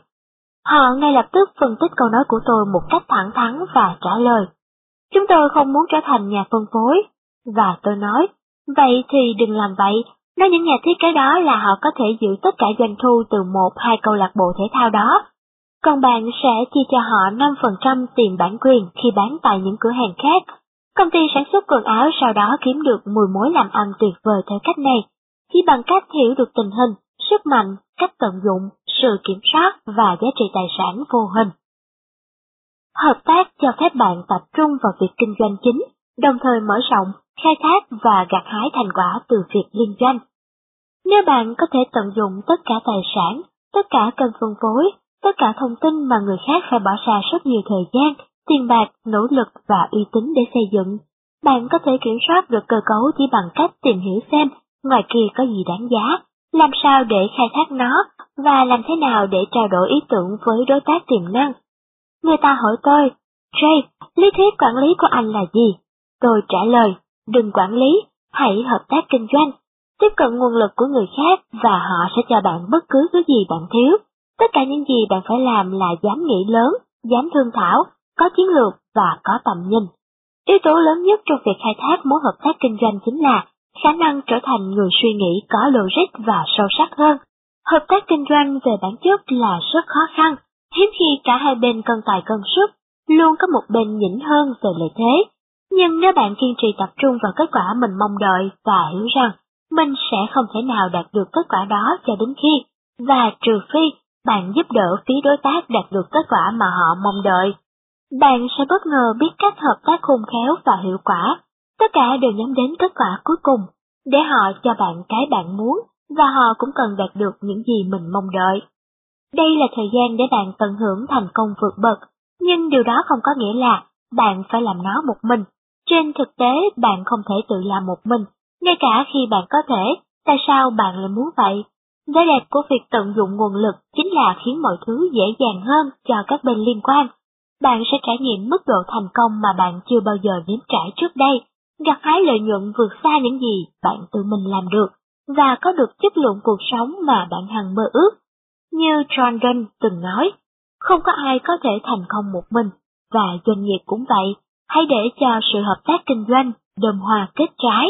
Họ ngay lập tức phân tích câu nói của tôi một cách thẳng thắn và trả lời. Chúng tôi không muốn trở thành nhà phân phối. Và tôi nói, vậy thì đừng làm vậy, nói những nhà thiết kế đó là họ có thể giữ tất cả doanh thu từ một hai câu lạc bộ thể thao đó. Còn bạn sẽ chia cho họ 5% tiền bản quyền khi bán tại những cửa hàng khác. Công ty sản xuất quần áo sau đó kiếm được 10 mối làm ăn tuyệt vời theo cách này, chỉ bằng cách hiểu được tình hình, sức mạnh, cách tận dụng, sự kiểm soát và giá trị tài sản vô hình. Hợp tác cho phép bạn tập trung vào việc kinh doanh chính, đồng thời mở rộng, khai thác và gặt hái thành quả từ việc liên doanh. Nếu bạn có thể tận dụng tất cả tài sản, tất cả kênh phân phối, tất cả thông tin mà người khác phải bỏ ra rất nhiều thời gian, tiền bạc, nỗ lực và uy tín để xây dựng, bạn có thể kiểm soát được cơ cấu chỉ bằng cách tìm hiểu xem ngoài kia có gì đáng giá, làm sao để khai thác nó và làm thế nào để trao đổi ý tưởng với đối tác tiềm năng. Người ta hỏi tôi, Jay, lý thuyết quản lý của anh là gì? Tôi trả lời, đừng quản lý, hãy hợp tác kinh doanh, tiếp cận nguồn lực của người khác và họ sẽ cho bạn bất cứ thứ gì bạn thiếu. Tất cả những gì bạn phải làm là dám nghĩ lớn, dám thương thảo, có chiến lược và có tầm nhìn. Yếu tố lớn nhất trong việc khai thác mối hợp tác kinh doanh chính là khả năng trở thành người suy nghĩ có logic và sâu sắc hơn. Hợp tác kinh doanh về bản chất là rất khó khăn, hiếm khi cả hai bên cân tài cân sức, luôn có một bên nhỉnh hơn về lợi thế. Nhưng nếu bạn kiên trì tập trung vào kết quả mình mong đợi và hiểu rằng mình sẽ không thể nào đạt được kết quả đó cho đến khi, và trừ phi bạn giúp đỡ phía đối tác đạt được kết quả mà họ mong đợi. Bạn sẽ bất ngờ biết cách hợp tác khôn khéo và hiệu quả Tất cả đều nhắm đến kết quả cuối cùng, để họ cho bạn cái bạn muốn, và họ cũng cần đạt được những gì mình mong đợi. Đây là thời gian để bạn tận hưởng thành công vượt bậc, nhưng điều đó không có nghĩa là bạn phải làm nó một mình. Trên thực tế, bạn không thể tự làm một mình, ngay cả khi bạn có thể, tại sao bạn lại muốn vậy? Vẻ đẹp của việc tận dụng nguồn lực chính là khiến mọi thứ dễ dàng hơn cho các bên liên quan. Bạn sẽ trải nghiệm mức độ thành công mà bạn chưa bao giờ nếm trải trước đây, gặt hái lợi nhuận vượt xa những gì bạn tự mình làm được, và có được chất lượng cuộc sống mà bạn hằng mơ ước. Như John Dunn từng nói, không có ai có thể thành công một mình, và doanh nghiệp cũng vậy, hãy để cho sự hợp tác kinh doanh đơm hòa kết trái.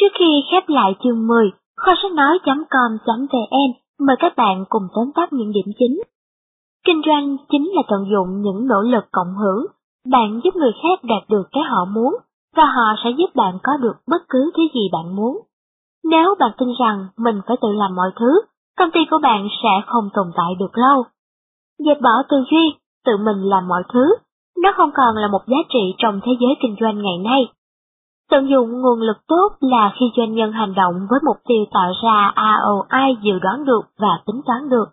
Trước khi khép lại chương 10, kho sách nói.com.vn mời các bạn cùng tóm tắt những điểm chính. Kinh doanh chính là tận dụng những nỗ lực cộng hưởng, bạn giúp người khác đạt được cái họ muốn, và họ sẽ giúp bạn có được bất cứ thứ gì bạn muốn. Nếu bạn tin rằng mình phải tự làm mọi thứ, công ty của bạn sẽ không tồn tại được lâu. Dẹp bỏ tư duy, tự mình làm mọi thứ, nó không còn là một giá trị trong thế giới kinh doanh ngày nay. Tận dụng nguồn lực tốt là khi doanh nhân hành động với mục tiêu tạo ra ROI dự đoán được và tính toán được.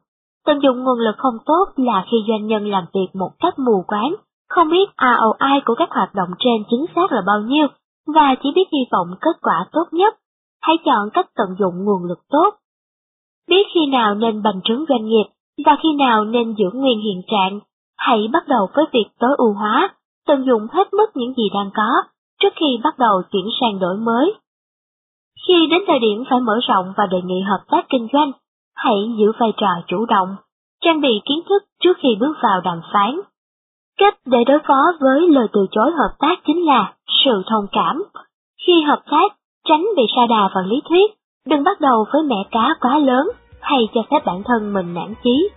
Tận dụng nguồn lực không tốt là khi doanh nhân làm việc một cách mù quáng, không biết ROI của các hoạt động trên chính xác là bao nhiêu, và chỉ biết hy vọng kết quả tốt nhất. Hãy chọn cách tận dụng nguồn lực tốt. Biết khi nào nên bành trướng doanh nghiệp và khi nào nên giữ nguyên hiện trạng, hãy bắt đầu với việc tối ưu hóa, tận dụng hết mức những gì đang có, trước khi bắt đầu chuyển sang đổi mới. Khi đến thời điểm phải mở rộng và đề nghị hợp tác kinh doanh, hãy giữ vai trò chủ động, trang bị kiến thức trước khi bước vào đàm phán. Cách để đối phó với lời từ chối hợp tác chính là sự thông cảm. Khi hợp tác, tránh bị sa đà vào lý thuyết, đừng bắt đầu với mẹ cá quá lớn hay cho phép bản thân mình nản chí.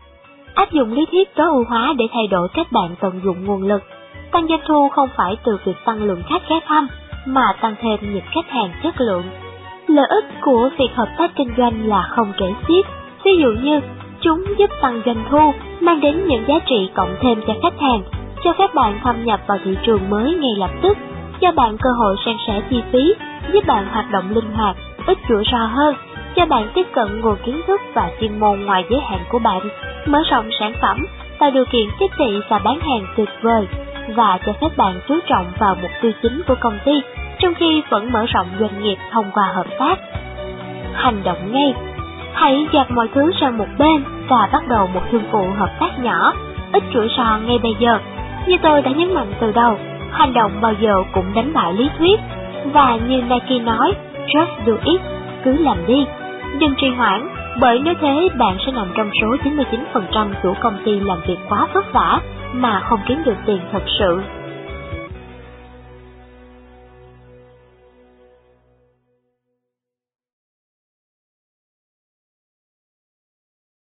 Áp dụng lý thuyết tối ưu hóa để thay đổi cách bạn tận dụng nguồn lực. Tăng doanh thu không phải từ việc tăng lượng khách ghé thăm, mà tăng thêm nhịp khách hàng chất lượng. Lợi ích của việc hợp tác kinh doanh là không kể xiết, ví dụ như chúng giúp tăng doanh thu, mang đến những giá trị cộng thêm cho khách hàng, cho phép bạn thâm nhập vào thị trường mới ngay lập tức, cho bạn cơ hội san sẻ chi phí, giúp bạn hoạt động linh hoạt, ít rủi ro hơn, cho bạn tiếp cận nguồn kiến thức và chuyên môn ngoài giới hạn của bạn, mở rộng sản phẩm, tạo điều kiện tiếp thị và bán hàng tuyệt vời, và cho phép bạn chú trọng vào mục tiêu chính của công ty, trong khi vẫn mở rộng doanh nghiệp thông qua hợp tác. Hành động ngay Hãy dạt mọi thứ sang một bên và bắt đầu một thương vụ hợp tác nhỏ, ít rủi ro ngay bây giờ. Như tôi đã nhấn mạnh từ đầu, hành động bao giờ cũng đánh bại lý thuyết. Và như Nike nói, just do it, cứ làm đi. Đừng trì hoãn, bởi nếu thế bạn sẽ nằm trong số 99% chủ công ty làm việc quá vất vả mà không kiếm được tiền thật sự.